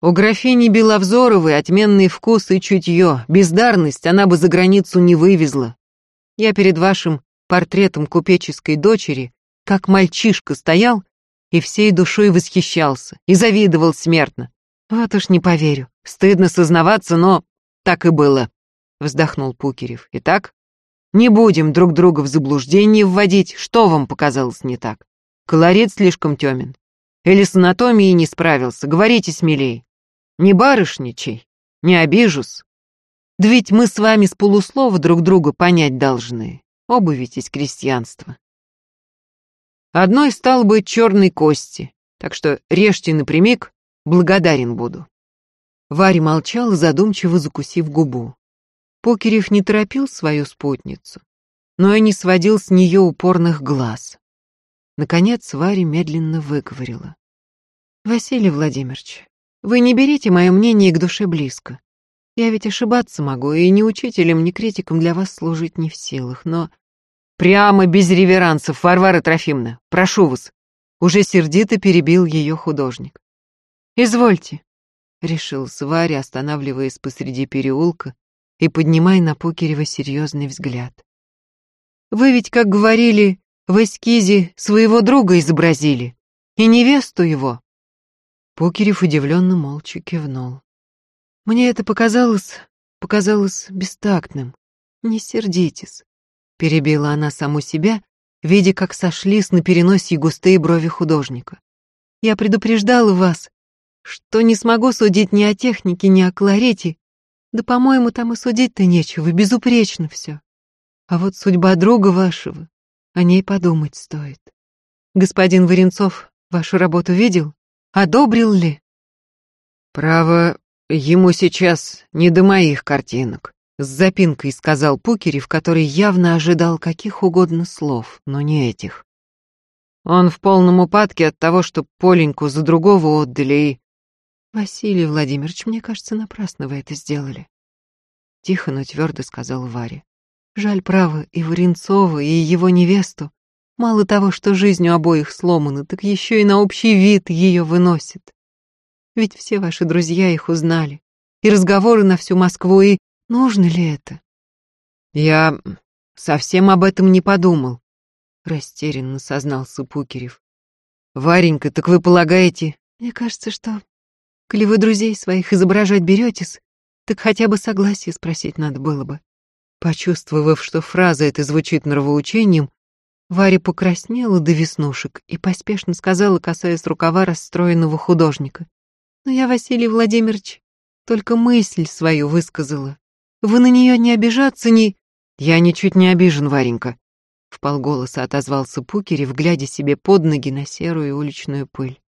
У графини Беловзоровой отменный вкус и чутье, бездарность она бы за границу не вывезла. Я перед вашим портретом купеческой дочери, как мальчишка стоял и всей душой восхищался, и завидовал смертно. Вот уж не поверю, стыдно сознаваться, но так и было, вздохнул Пукерев. Итак, не будем друг друга в заблуждение вводить, что вам показалось не так. Колорит слишком темен. Или с анатомией не справился, говорите смелей. Не барышничай, не обижусь. Да ведь мы с вами с полуслова друг друга понять должны. Из крестьянства. Одной стал быть черной кости, так что режьте напрямик, благодарен буду. Варя молчала, задумчиво закусив губу. Покерев не торопил свою спутницу, но и не сводил с нее упорных глаз. Наконец Варя медленно выговорила. «Василий Владимирович, вы не берите мое мнение к душе близко. Я ведь ошибаться могу, и ни учителем, ни критиком для вас служить не в силах, но... Прямо без реверансов, Варвара Трофимовна, прошу вас. Уже сердито перебил ее художник. Извольте, решился Варя, останавливаясь посреди переулка и поднимая на Пукерева серьезный взгляд. Вы ведь, как говорили, в эскизе своего друга изобразили, и невесту его. Покерев удивленно молча кивнул. Мне это показалось, показалось бестактным. Не сердитесь, перебила она саму себя, видя, как сошлись на переносе густые брови художника. Я предупреждала вас, что не смогу судить ни о технике, ни о колорите. Да, по-моему, там и судить-то нечего, безупречно все. А вот судьба друга вашего, о ней подумать стоит. Господин Варенцов вашу работу видел? Одобрил ли? Право, ему сейчас не до моих картинок. С запинкой сказал Пукерев, который явно ожидал каких угодно слов, но не этих. Он в полном упадке от того, что Поленьку за другого отдали и... Василий Владимирович, мне кажется, напрасно вы это сделали. Тихо, но твердо сказал Варя. Жаль, право, и Варенцова, и его невесту. Мало того, что жизнь у обоих сломана, так еще и на общий вид ее выносит. Ведь все ваши друзья их узнали. И разговоры на всю Москву, и нужно ли это? Я совсем об этом не подумал, растерянно сознался Пукерев. Варенька, так вы полагаете... Мне кажется, что, коли вы друзей своих изображать беретесь, так хотя бы согласие спросить надо было бы. Почувствовав, что фраза эта звучит нравоучением, Варя покраснела до веснушек и поспешно сказала, касаясь рукава расстроенного художника. «Но я, Василий Владимирович, только мысль свою высказала. Вы на нее не обижаться, ни...» «Я ничуть не обижен, Варенька», — вполголоса отозвался Пукерев, глядя себе под ноги на серую уличную пыль.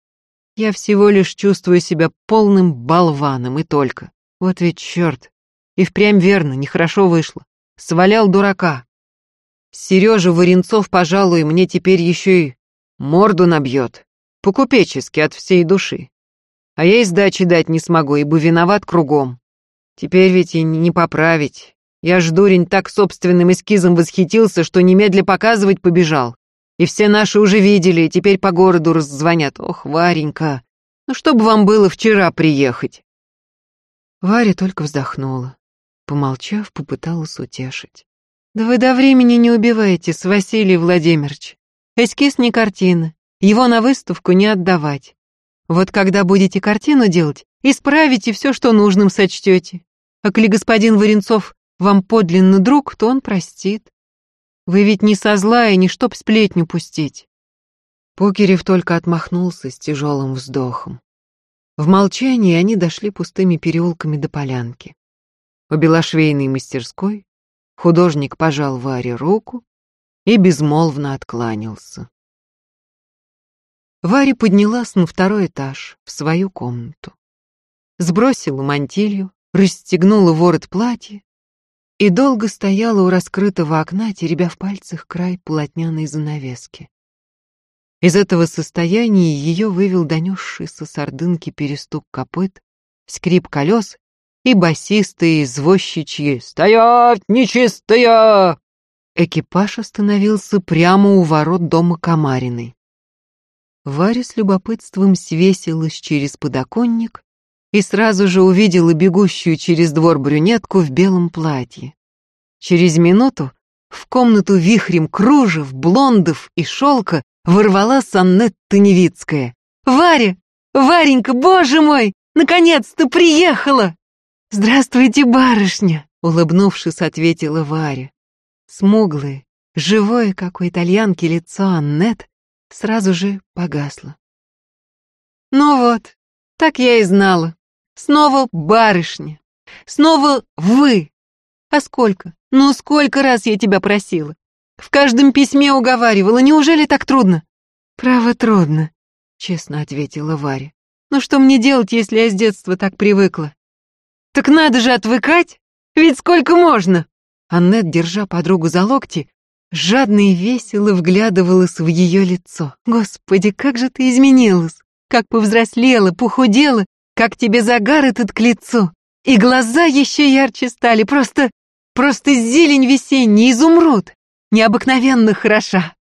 «Я всего лишь чувствую себя полным болваном и только. Вот ведь черт! И впрямь верно, нехорошо вышло. Свалял дурака. Сережа Варенцов, пожалуй, мне теперь еще и морду набьет. По-купечески, от всей души. А я и сдачи дать не смогу, ибо виноват кругом. Теперь ведь и не поправить. Я ж, дурень, так собственным эскизом восхитился, что немедля показывать побежал. И все наши уже видели, и теперь по городу раззвонят. Ох, Варенька, ну что бы вам было вчера приехать? Варя только вздохнула. Помолчав, попыталась утешить. Да вы до времени не убиваетесь, Василий Владимирович. Эскиз не картина. Его на выставку не отдавать. Вот когда будете картину делать, исправите все, что нужным сочтете. А коли господин Варенцов вам подлинно друг, то он простит. Вы ведь не со зла и не чтоб сплетню пустить. Покерев только отмахнулся с тяжелым вздохом. В молчании они дошли пустыми переулками до полянки. У белошвейной мастерской Художник пожал Варе руку и безмолвно откланялся. Варя поднялась на второй этаж, в свою комнату. Сбросила мантилью, расстегнула ворот платья и долго стояла у раскрытого окна, теребя в пальцах край полотняной занавески. Из этого состояния ее вывел донесшийся с ордынки перестук копыт, скрип колес и басистые извозчичьи «Стоять, нечистая!» Экипаж остановился прямо у ворот дома Комариной. Варя с любопытством свесилась через подоконник и сразу же увидела бегущую через двор брюнетку в белом платье. Через минуту в комнату вихрем кружев, блондов и шелка ворвалась Аннетта Невицкая. «Варя! Варенька, боже мой! Наконец-то приехала!» «Здравствуйте, барышня!» — улыбнувшись, ответила Варя. Смуглое, живое, как у итальянки, лицо Аннет сразу же погасло. «Ну вот, так я и знала. Снова барышня. Снова вы. А сколько? Ну сколько раз я тебя просила? В каждом письме уговаривала. Неужели так трудно?» «Право, трудно», — честно ответила Варя. «Ну что мне делать, если я с детства так привыкла? Так надо же отвыкать, ведь сколько можно? Аннет, держа подругу за локти, жадно и весело вглядывалась в ее лицо. Господи, как же ты изменилась! Как повзрослела, похудела, как тебе загар этот к лицу. И глаза еще ярче стали, просто, просто зелень весенний, изумруд. Необыкновенно хороша.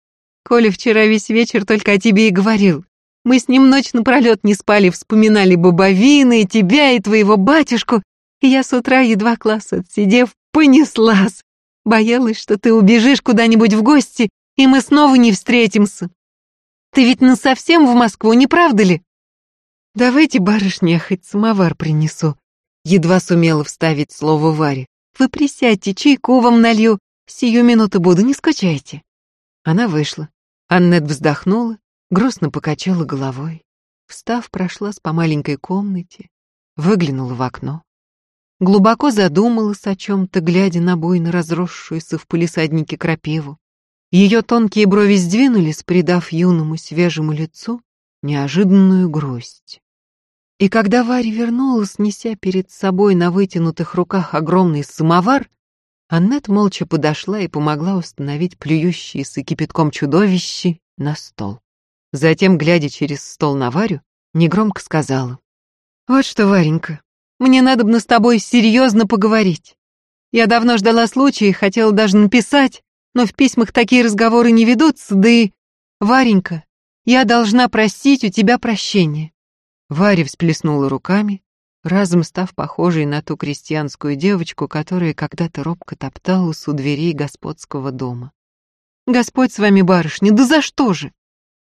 Коля вчера весь вечер только о тебе и говорил. Мы с ним ночь напролет не спали, вспоминали бобовины, тебя и твоего батюшку, и я с утра, едва класс отсидев, понеслась. Боялась, что ты убежишь куда-нибудь в гости, и мы снова не встретимся. Ты ведь насовсем в Москву, не правда ли? Давайте, барышня, хоть самовар принесу. Едва сумела вставить слово Варе. Вы присядьте, чайку вам налью. Сию минуту буду, не скучайте. Она вышла. Аннет вздохнула, грустно покачала головой. Встав, прошлась по маленькой комнате, выглянула в окно глубоко задумалась о чем-то, глядя на буйно разросшуюся в пылисаднике крапиву. Ее тонкие брови сдвинулись, придав юному свежему лицу неожиданную грусть. И когда Варя вернулась, неся перед собой на вытянутых руках огромный самовар, Аннет молча подошла и помогла установить плюющиеся кипятком чудовище на стол. Затем, глядя через стол на Варю, негромко сказала. Вот что, Варенька, мне надо бы с тобой серьезно поговорить. Я давно ждала случая и хотела даже написать, но в письмах такие разговоры не ведутся, да и... Варенька, я должна просить у тебя прощения. Варя всплеснула руками, разом став похожей на ту крестьянскую девочку, которая когда-то робко топталась у дверей господского дома. «Господь с вами, барышня, да за что же?»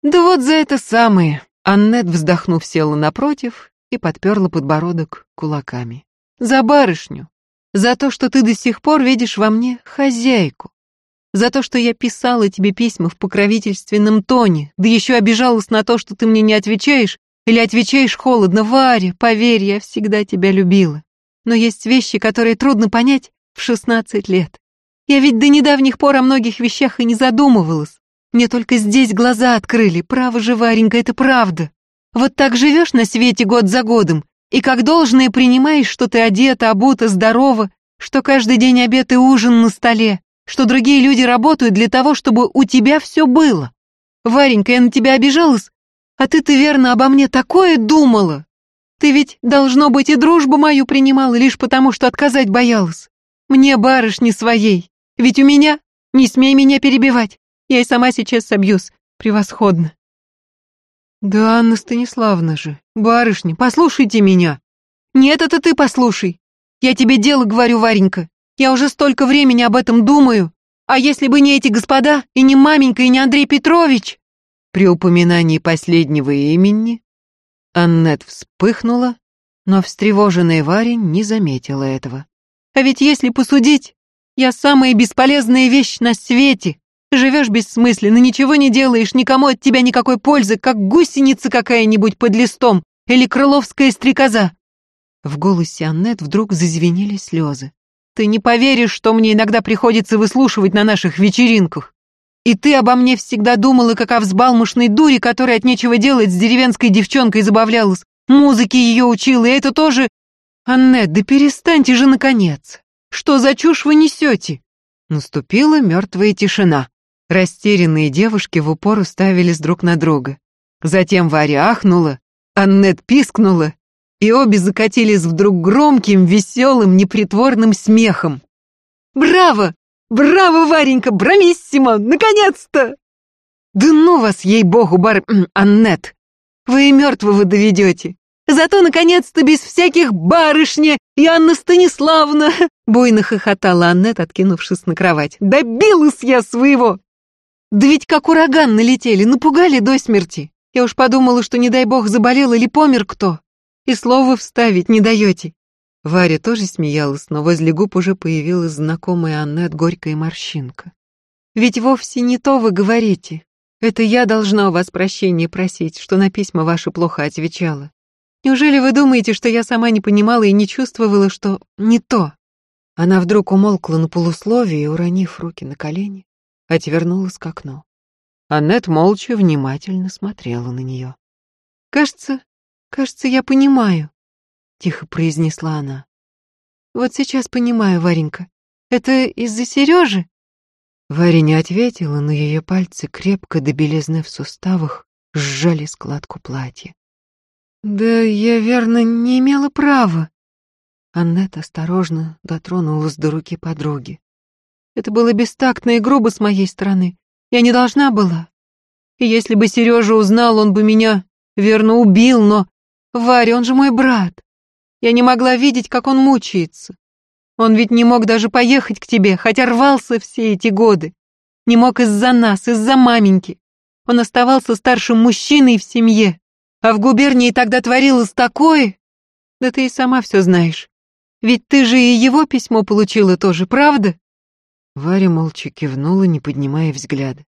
«Да вот за это самое!» Аннет, вздохнув, села напротив и подперла подбородок кулаками. «За барышню! За то, что ты до сих пор видишь во мне хозяйку! За то, что я писала тебе письма в покровительственном тоне, да еще обижалась на то, что ты мне не отвечаешь или отвечаешь холодно, Варя, поверь, я всегда тебя любила. Но есть вещи, которые трудно понять в шестнадцать лет. Я ведь до недавних пор о многих вещах и не задумывалась. Мне только здесь глаза открыли. Право же, Варенька, это правда. Вот так живешь на свете год за годом, и как должное принимаешь, что ты одета, обута, здорова, что каждый день обед и ужин на столе, что другие люди работают для того, чтобы у тебя все было. Варенька, я на тебя обижалась, а ты-то верно обо мне такое думала. Ты ведь, должно быть, и дружбу мою принимала лишь потому, что отказать боялась. Мне, барышни своей. Ведь у меня... Не смей меня перебивать. Я и сама сейчас собьюсь. Превосходно. Да, Анна Станиславна же, барышня, послушайте меня. Нет, это ты послушай. Я тебе дело говорю, Варенька. Я уже столько времени об этом думаю. А если бы не эти господа, и не маменька, и не Андрей Петрович... При упоминании последнего имени Аннет вспыхнула, но встревоженная Варя не заметила этого. «А ведь если посудить, я самая бесполезная вещь на свете. Живешь бессмысленно, ничего не делаешь, никому от тебя никакой пользы, как гусеница какая-нибудь под листом или крыловская стрекоза». В голосе Аннет вдруг зазвенели слезы. «Ты не поверишь, что мне иногда приходится выслушивать на наших вечеринках. И ты обо мне всегда думала, как о взбалмошной дуре, которая от нечего делать с деревенской девчонкой забавлялась. Музыке ее учила, и это тоже... Аннет, да перестаньте же, наконец. Что за чушь вы несете? Наступила мертвая тишина. Растерянные девушки в упор уставились друг на друга. Затем Варя ахнула, Аннет пискнула, и обе закатились вдруг громким, веселым, непритворным смехом. «Браво! Браво, Варенька, брамиссимо, наконец-то! Да ну вас, ей-богу, бар... Аннет, вы и мертвого доведете. Зато, наконец-то, без всяких барышни и Анна Станиславна!» *laughs* Буйно хохотала Аннет, откинувшись на кровать. «Добилась я своего!» «Да ведь как ураган налетели, напугали до смерти. Я уж подумала, что, не дай бог, заболел или помер кто. И слова вставить не даете. Варя тоже смеялась, но возле губ уже появилась знакомая Аннет горькая морщинка. «Ведь вовсе не то вы говорите. Это я должна у вас прощения просить, что на письма ваши плохо отвечала. Неужели вы думаете, что я сама не понимала и не чувствовала, что не то?» Она вдруг умолкла на полусловие, уронив руки на колени, отвернулась к окну. Аннет молча, внимательно смотрела на нее. «Кажется, кажется, я понимаю», тихо произнесла она. Вот сейчас понимаю, Варенька. Это из-за Сережи? Варя не ответила, но ее пальцы крепко до белизны в суставах сжали складку платья. Да я верно не имела права. Аннет осторожно дотронулась до руки подруги. Это было бестактно и грубо с моей стороны. Я не должна была. И если бы Сережа узнал, он бы меня, верно, убил, но... Варя, он же мой брат. Я не могла видеть, как он мучается. Он ведь не мог даже поехать к тебе, хотя рвался все эти годы. Не мог из-за нас, из-за маменьки. Он оставался старшим мужчиной в семье. А в губернии тогда творилось такое... Да ты и сама все знаешь. Ведь ты же и его письмо получила тоже, правда? Варя молча кивнула, не поднимая взгляда.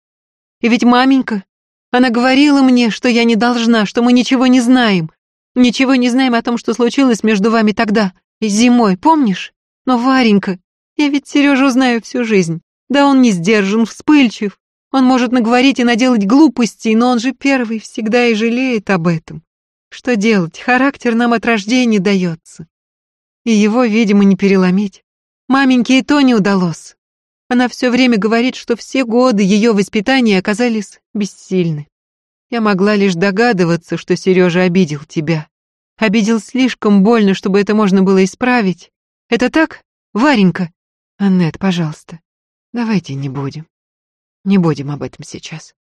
И ведь маменька, она говорила мне, что я не должна, что мы ничего не знаем, Ничего не знаем о том, что случилось между вами тогда, зимой, помнишь? Но, Варенька, я ведь Сережу знаю всю жизнь. Да он не сдержан, вспыльчив. Он может наговорить и наделать глупостей, но он же первый всегда и жалеет об этом. Что делать, характер нам от рождения дается. И его, видимо, не переломить. Маменьке и то не удалось. Она все время говорит, что все годы ее воспитания оказались бессильны. Я могла лишь догадываться, что Сережа обидел тебя. Обидел слишком больно, чтобы это можно было исправить. Это так, Варенька? Аннет, пожалуйста, давайте не будем. Не будем об этом сейчас.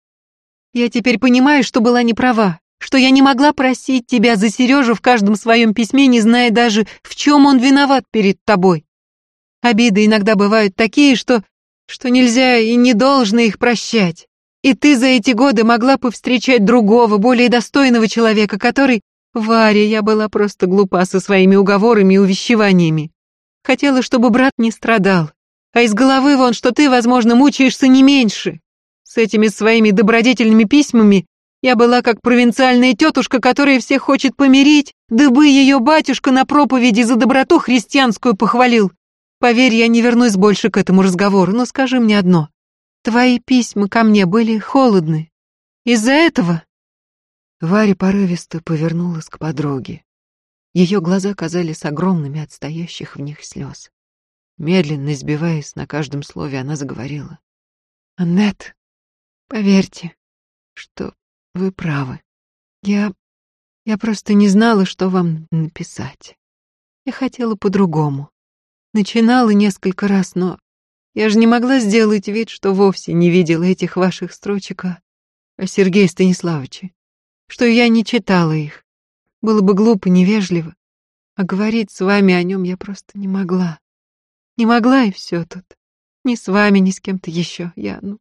Я теперь понимаю, что была не права, что я не могла просить тебя за Сережу в каждом своем письме, не зная даже, в чем он виноват перед тобой. Обиды иногда бывают такие, что... что нельзя и не должно их прощать. И ты за эти годы могла повстречать другого, более достойного человека, который... Варя, я была просто глупа со своими уговорами и увещеваниями. Хотела, чтобы брат не страдал. А из головы вон, что ты, возможно, мучаешься не меньше. С этими своими добродетельными письмами я была как провинциальная тетушка, которая всех хочет помирить, дабы ее батюшка на проповеди за доброту христианскую похвалил. Поверь, я не вернусь больше к этому разговору, но скажи мне одно. Твои письма ко мне были холодны. Из-за этого...» Варя порывисто повернулась к подруге. Ее глаза казались огромными от стоящих в них слез. Медленно избиваясь на каждом слове, она заговорила. «Аннет, поверьте, что вы правы. Я... я просто не знала, что вам написать. Я хотела по-другому. Начинала несколько раз, но я же не могла сделать вид, что вовсе не видела этих ваших строчек о, о Сергее Станиславовиче, что я не читала их. Было бы глупо, невежливо, а говорить с вами о нем я просто не могла. Не могла и все тут. Ни с вами, ни с кем-то еще. Я, ну,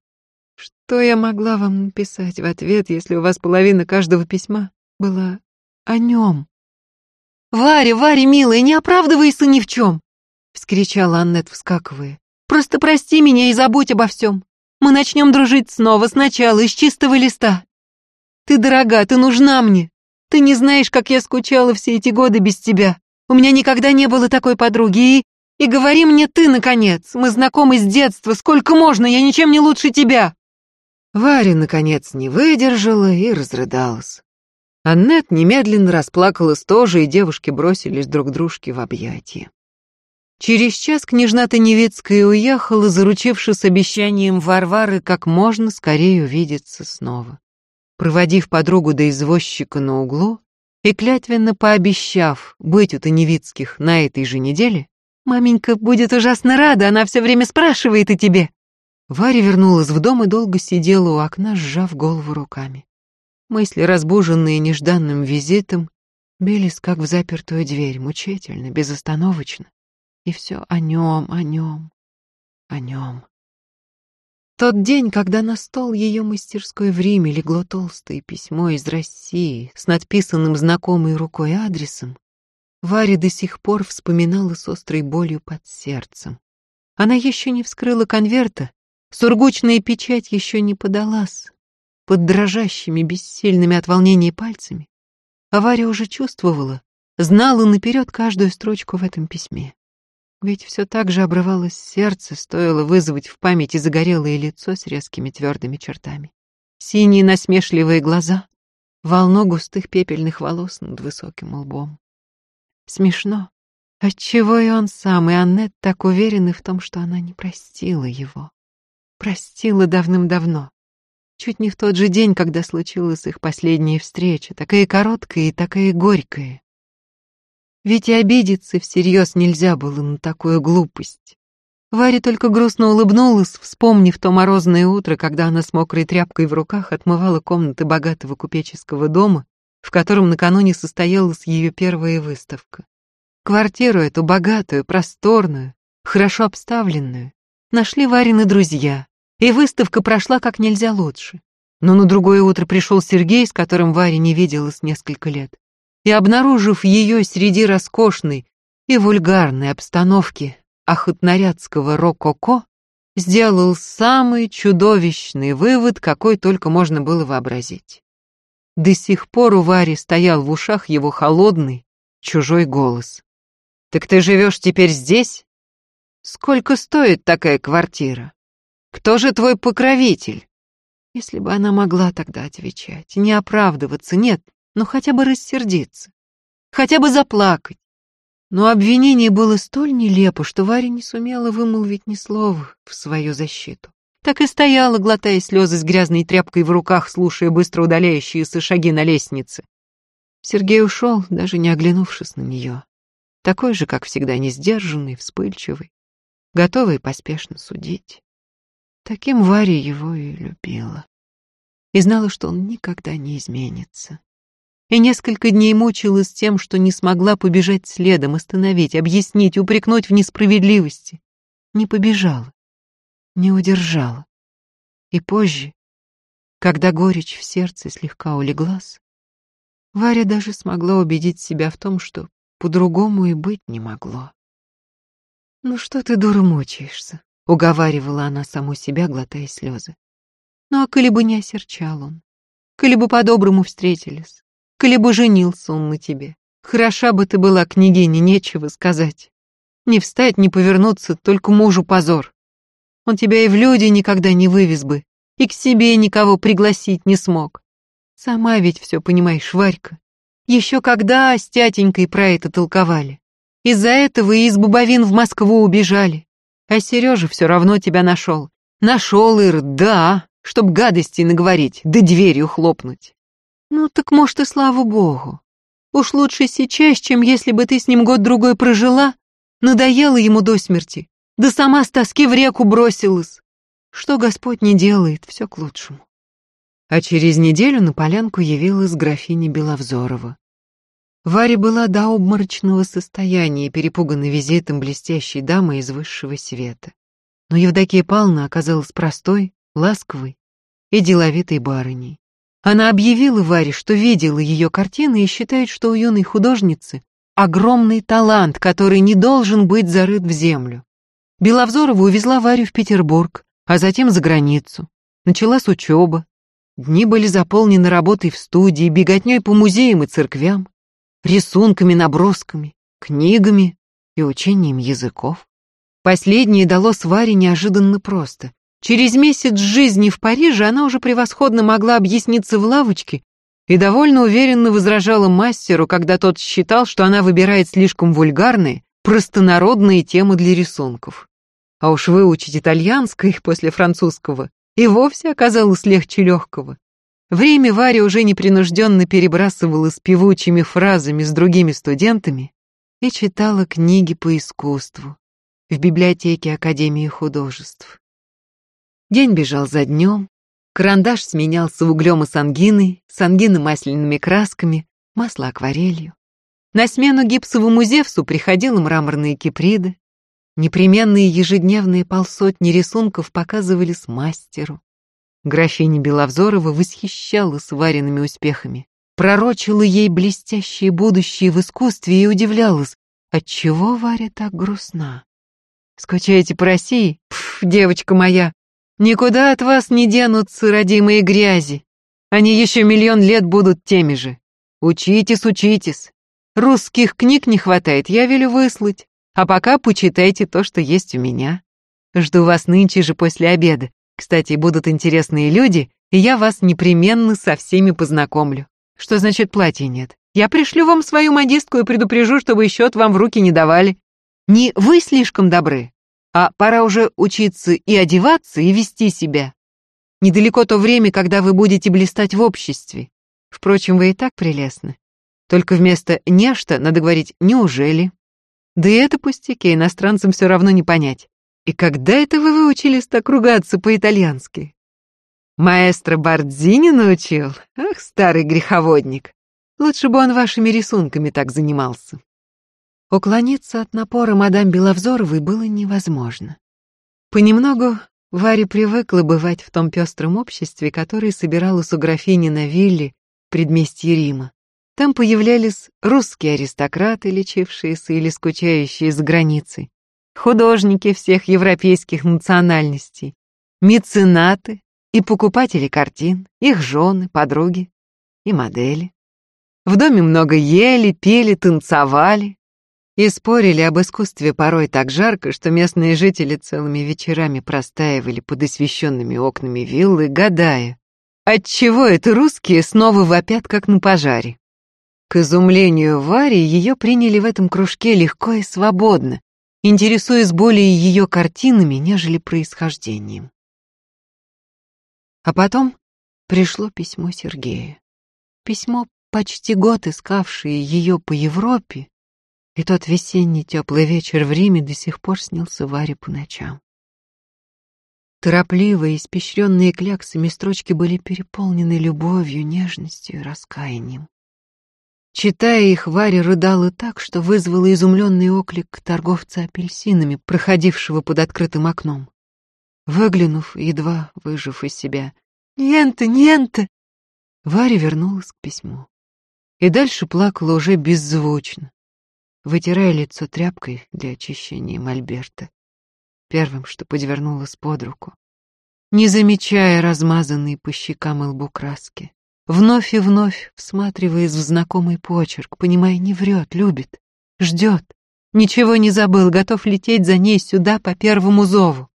что я могла вам написать в ответ, если у вас половина каждого письма была о нем? «Варя, Варя, милая, не оправдывайся ни в чем!» — вскричала Аннет, вскакивая. Просто прости меня и забудь обо всем. Мы начнем дружить снова, сначала, из чистого листа. Ты дорога, ты нужна мне. Ты не знаешь, как я скучала все эти годы без тебя. У меня никогда не было такой подруги. И, и говори мне ты, наконец. Мы знакомы с детства. Сколько можно? Я ничем не лучше тебя. Варя, наконец, не выдержала и разрыдалась. Аннет немедленно расплакалась тоже, и девушки бросились друг дружке в объятия. Через час княжна Таневецкая уехала, заручившись обещанием Варвары как можно скорее увидеться снова. Проводив подругу до извозчика на углу и клятвенно пообещав быть у Таневицких на этой же неделе, «Маменька будет ужасно рада, она все время спрашивает о тебе». Варя вернулась в дом и долго сидела у окна, сжав голову руками. Мысли, разбуженные нежданным визитом, бились как в запертую дверь, мучительно, безостановочно. И все о нем, о нем, о нем. Тот день, когда на стол ее мастерской в Риме легло толстое письмо из России с надписанным знакомой рукой адресом, Варя до сих пор вспоминала с острой болью под сердцем. Она еще не вскрыла конверта, сургучная печать еще не подалась. Под дрожащими, бессильными от волнения пальцами Варя уже чувствовала, знала наперед каждую строчку в этом письме. Ведь все так же обрывалось сердце, стоило вызвать в памяти загорелое лицо с резкими твердыми чертами. Синие насмешливые глаза, волну густых пепельных волос над высоким лбом. Смешно. Отчего и он сам, и Аннет так уверены в том, что она не простила его. Простила давным-давно. Чуть не в тот же день, когда случилась их последняя встреча, такая короткая и такая горькая. Ведь и обидеться всерьез нельзя было на такую глупость. Варя только грустно улыбнулась, вспомнив то морозное утро, когда она с мокрой тряпкой в руках отмывала комнаты богатого купеческого дома, в котором накануне состоялась ее первая выставка. Квартиру эту богатую, просторную, хорошо обставленную, нашли Варины друзья, и выставка прошла как нельзя лучше. Но на другое утро пришел Сергей, с которым Варя не виделась несколько лет и, обнаружив ее среди роскошной и вульгарной обстановки охотнорядского рококо, сделал самый чудовищный вывод, какой только можно было вообразить. До сих пор у Вари стоял в ушах его холодный, чужой голос. «Так ты живешь теперь здесь? Сколько стоит такая квартира? Кто же твой покровитель?» Если бы она могла тогда отвечать, не оправдываться, нет, но хотя бы рассердиться, хотя бы заплакать. Но обвинение было столь нелепо, что Варя не сумела вымолвить ни слова в свою защиту. Так и стояла, глотая слезы с грязной тряпкой в руках, слушая быстро удаляющиеся шаги на лестнице. Сергей ушел, даже не оглянувшись на нее. Такой же, как всегда, несдержанный, вспыльчивый, готовый поспешно судить. Таким Варя его и любила. И знала, что он никогда не изменится. И несколько дней мучилась тем, что не смогла побежать следом, остановить, объяснить, упрекнуть в несправедливости. Не побежала, не удержала. И позже, когда горечь в сердце слегка улеглась, Варя даже смогла убедить себя в том, что по-другому и быть не могло. «Ну что ты, дура, мучаешься?» — уговаривала она саму себя, глотая слезы. «Ну а коли бы не осерчал он, коли бы по-доброму встретились, коли бы женился он на тебе, хороша бы ты была, княгиня, нечего сказать. Не встать, не повернуться, только мужу позор. Он тебя и в люди никогда не вывез бы, и к себе никого пригласить не смог. Сама ведь все понимаешь, Варька. Еще когда с тятенькой про это толковали. Из-за этого и из Бубовин в Москву убежали. А Сережа все равно тебя нашел. Нашел, Ир, да, чтоб гадостей наговорить, да дверью хлопнуть. Ну так может и слава богу. Уж лучше сейчас, чем если бы ты с ним год-другой прожила, надоела ему до смерти, да сама с тоски в реку бросилась. Что Господь не делает, все к лучшему. А через неделю на полянку явилась графиня Беловзорова. Варя была до обморочного состояния, перепуганной визитом блестящей дамы из высшего света. Но Евдокия Павловна оказалась простой, ласковой и деловитой барыней. Она объявила Варе, что видела ее картины и считает, что у юной художницы огромный талант, который не должен быть зарыт в землю. Беловзорова увезла Варю в Петербург, а затем за границу. Началась учеба, Дни были заполнены работой в студии, беготней по музеям и церквям, рисунками, набросками, книгами и учением языков. Последнее дало Сваре неожиданно просто. Через месяц жизни в Париже она уже превосходно могла объясниться в лавочке и довольно уверенно возражала мастеру, когда тот считал, что она выбирает слишком вульгарные, простонародные темы для рисунков. А уж выучить итальянское *laughs* после французского и вовсе оказалось легче легкого. Время Варя уже непринужденно перебрасывала с певучими фразами с другими студентами и читала книги по искусству в библиотеке Академии художеств. День бежал за днем, карандаш сменялся углем и сангиной, сангины масляными красками, масло акварелью. На смену гипсовому Зевсу приходила мраморные киприды, Непременные ежедневные полсотни рисунков показывались мастеру. Графиня Беловзорова восхищалась вареными успехами, пророчила ей блестящее будущее в искусстве и удивлялась, отчего Варя так грустна. «Скучаете по России? Пф, девочка моя, никуда от вас не денутся родимые грязи. Они еще миллион лет будут теми же. Учитесь, учитесь. Русских книг не хватает, я велю выслать. А пока почитайте то, что есть у меня. Жду вас нынче же после обеда. Кстати, будут интересные люди, и я вас непременно со всеми познакомлю. Что значит платья нет? Я пришлю вам свою модистку и предупрежу, чтобы счет вам в руки не давали. Не вы слишком добры, а пора уже учиться и одеваться, и вести себя. Недалеко то время, когда вы будете блистать в обществе. Впрочем, вы и так прелестны. Только вместо «нечто» надо говорить «неужели». Да и это пустяки, иностранцам все равно не понять. И когда это вы выучились так ругаться по-итальянски? Маэстро Бардзини научил? Ах, старый греховодник. Лучше бы он вашими рисунками так занимался. Уклониться от напора мадам Беловзоровой было невозможно. Понемногу Варя привыкла бывать в том пестром обществе, которое собиралось у графини на вилле в предместье Рима. Там появлялись русские аристократы, лечившиеся или скучающие за границей, художники всех европейских национальностей, меценаты и покупатели картин, их жены, подруги и модели. В доме много ели, пили, танцевали и спорили об искусстве порой так жарко, что местные жители целыми вечерами простаивали под освещенными окнами виллы, гадая, отчего это русские снова вопят, как на пожаре. К изумлению Вари ее приняли в этом кружке легко и свободно, интересуясь более ее картинами, нежели происхождением. А потом пришло письмо Сергея. Письмо почти год искавшие ее по Европе, и тот весенний теплый вечер в Риме до сих пор снился Варе по ночам. Торопливые, испещренные кляксами строчки были переполнены любовью, нежностью и раскаянием. Читая их, Варя рыдала так, что вызвала изумленный оклик торговца апельсинами, проходившего под открытым окном. Выглянув, едва выжив из себя «Ненте, ненте!», Варя вернулась к письму. И дальше плакала уже беззвучно, вытирая лицо тряпкой для очищения мольберта первым, что подвернулось под руку, не замечая размазанной по щекам и лбу краски. Вновь и вновь, всматриваясь в знакомый почерк, понимая, не врет, любит, ждет, ничего не забыл, готов лететь за ней сюда по первому зову.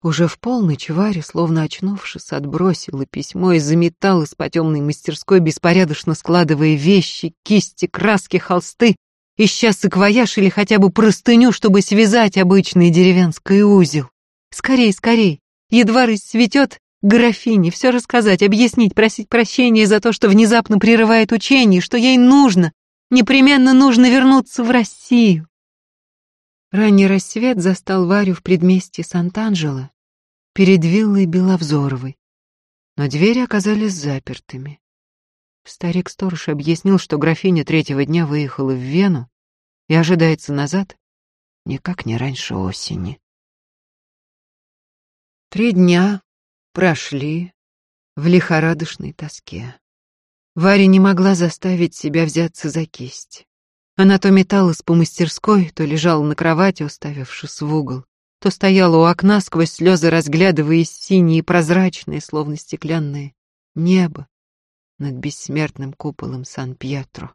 Уже в полночь Варя, словно очнувшись, отбросила письмо и заметалась по темной мастерской, беспорядочно складывая вещи, кисти, краски, холсты, ища саквояж или хотя бы простыню, чтобы связать обычный деревенский узел. Скорей, скорей, едва расцветет, графине все рассказать, объяснить, просить прощения за то, что внезапно прерывает учение, что ей нужно, непременно нужно вернуться в Россию. Ранний рассвет застал Варю в предместье Сант-Анджело, перед виллой Беловзоровой, но двери оказались запертыми. Старик-сторож объяснил, что графиня третьего дня выехала в Вену и ожидается назад никак не раньше осени. Три дня прошли в лихорадочной тоске. Варя не могла заставить себя взяться за кисть. Она то металась по мастерской, то лежала на кровати, уставившись в угол, то стояла у окна сквозь слезы, разглядывая синие прозрачные, словно стеклянные, небо, над бессмертным куполом Сан-Пьетро.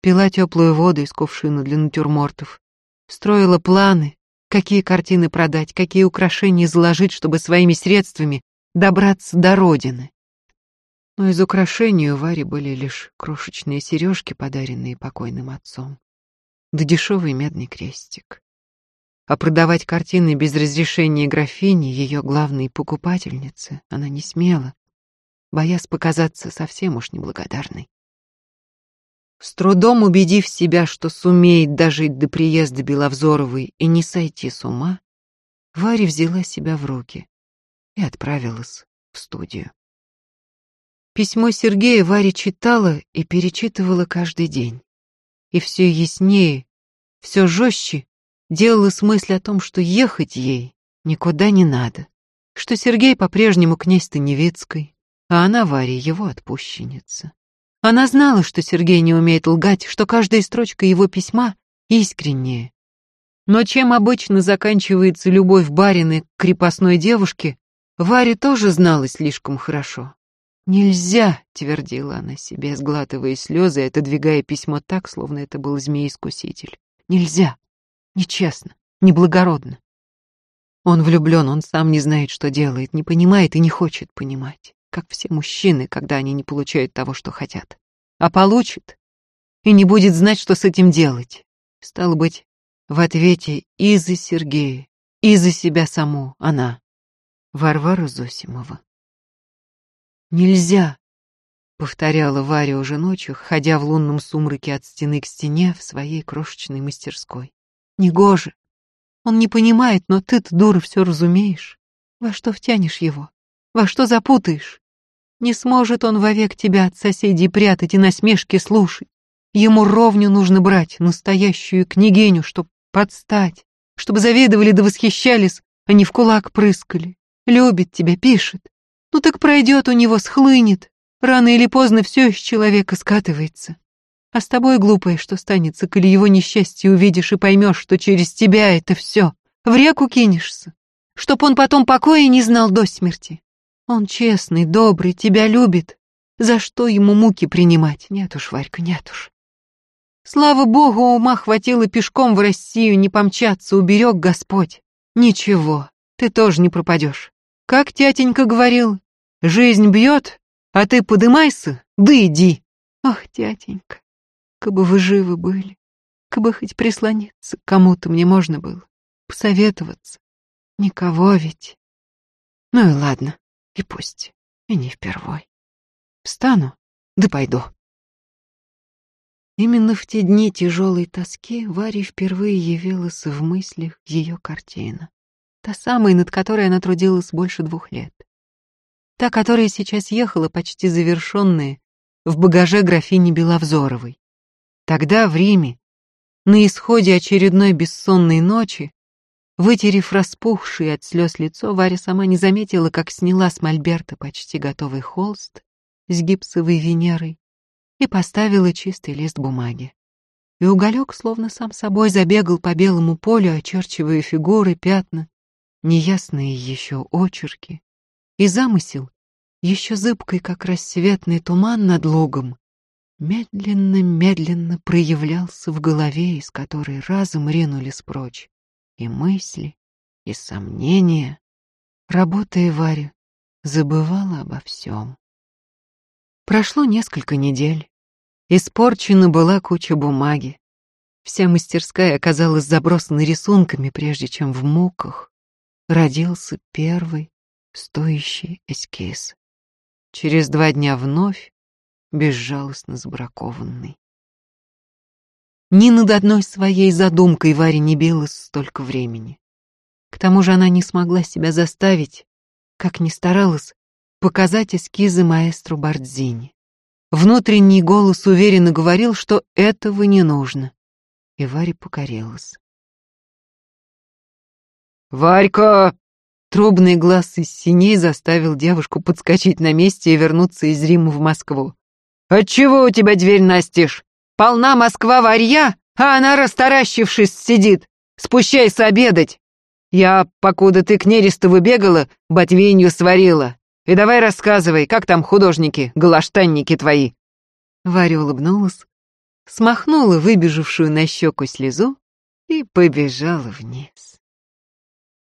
Пила теплую воду из кувшина для натюрмортов. Строила планы, какие картины продать, какие украшения заложить, чтобы своими средствами добраться до родины. Но из украшений у Вари были лишь крошечные сережки, подаренные покойным отцом, да дешевый медный крестик. А продавать картины без разрешения графини, ее главной покупательницы, она не смела, боясь показаться совсем уж неблагодарной. С трудом убедив себя, что сумеет дожить до приезда Беловзоровой и не сойти с ума, Варя взяла себя в руки и отправилась в студию. Письмо Сергея Варя читала и перечитывала каждый день. И все яснее, все жестче делалась мысль о том, что ехать ей никуда не надо, что Сергей по-прежнему князь Таневицкой, а она, Варя, его отпущенница. Она знала, что Сергей не умеет лгать, что каждая строчка его письма искренняя. Но чем обычно заканчивается любовь барина к крепостной девушке, Варя тоже знала слишком хорошо. «Нельзя», — твердила она себе, сглатывая слезы и отодвигая письмо так, словно это был змей-искуситель. «Нельзя. Нечестно. Неблагородно. Он влюблен, он сам не знает, что делает, не понимает и не хочет понимать как все мужчины, когда они не получают того, что хотят. А получит и не будет знать, что с этим делать. Стало быть, в ответе и за Сергея, и за себя саму она, Варвара Зосимова. «Нельзя», — повторяла Варя уже ночью, ходя в лунном сумраке от стены к стене в своей крошечной мастерской. «Негоже. Он не понимает, но ты-то, дура, все разумеешь. Во что втянешь его? Во что запутаешь? Не сможет он вовек тебя от соседей прятать и насмешки слушать. Ему ровню нужно брать, настоящую княгиню, чтоб подстать, чтобы завидовали да восхищались, а не в кулак прыскали. Любит тебя, пишет. Ну так пройдет у него, схлынет. Рано или поздно все из человека скатывается. А с тобой, глупое, что станется, коли его несчастье увидишь и поймешь, что через тебя это все. В реку кинешься, чтоб он потом покоя не знал до смерти. Он честный, добрый, тебя любит. За что ему муки принимать? Нет уж, Варька, нет уж. Слава богу, ума хватило пешком в Россию не помчаться, уберег Господь. Ничего, ты тоже не пропадешь. Как тятенька говорил, жизнь бьет, а ты подымайся, да иди. Ах, тятенька, кабы вы живы были, кабы хоть прислониться к кому-то мне можно было, посоветоваться. Никого ведь. Ну и ладно. И пусть, и не впервой. Встану, да пойду. Именно в те дни тяжелой тоски Варе впервые явилась в мыслях ее картина. Та самая, над которой она трудилась больше двух лет. Та, которая сейчас ехала, почти завершенная, в багаже графини Беловзоровой. Тогда, в Риме, на исходе очередной бессонной ночи, вытерев распухшее от слез лицо, Варя сама не заметила, как сняла с мольберта почти готовый холст с гипсовой Венерой и поставила чистый лист бумаги. И уголек словно сам собой забегал по белому полю, очерчивая фигуры, пятна, неясные еще очерки. И замысел, еще зыбкой, как рассветный туман над лугом, медленно-медленно проявлялся в голове, из которой разом ринулись прочь и мысли, и сомнения. Работая Варя, забывала обо всем. Прошло несколько недель. Испорчена была куча бумаги. Вся мастерская оказалась забросана рисунками, прежде чем в муках родился первый стоящий эскиз. Через два дня вновь безжалостно забракованный. Ни над одной своей задумкой Варя не билась столько времени. К тому же она не смогла себя заставить, как ни старалась, показать эскизы маэстру Бардзини. Внутренний голос уверенно говорил, что этого не нужно. И Варя покорилась. «Варька!» Трубный глаз из синей заставил девушку подскочить на месте и вернуться из Рима в Москву. «Отчего у тебя дверь настежь? Полна Москва варья, а она, растаращившись, сидит. Спущайся обедать. Я, покуда ты к Нерестову бегала, ботвинью сварила. И давай рассказывай, как там художники, галаштанники твои?» Варя улыбнулась, смахнула выбежавшую на щеку слезу и побежала вниз.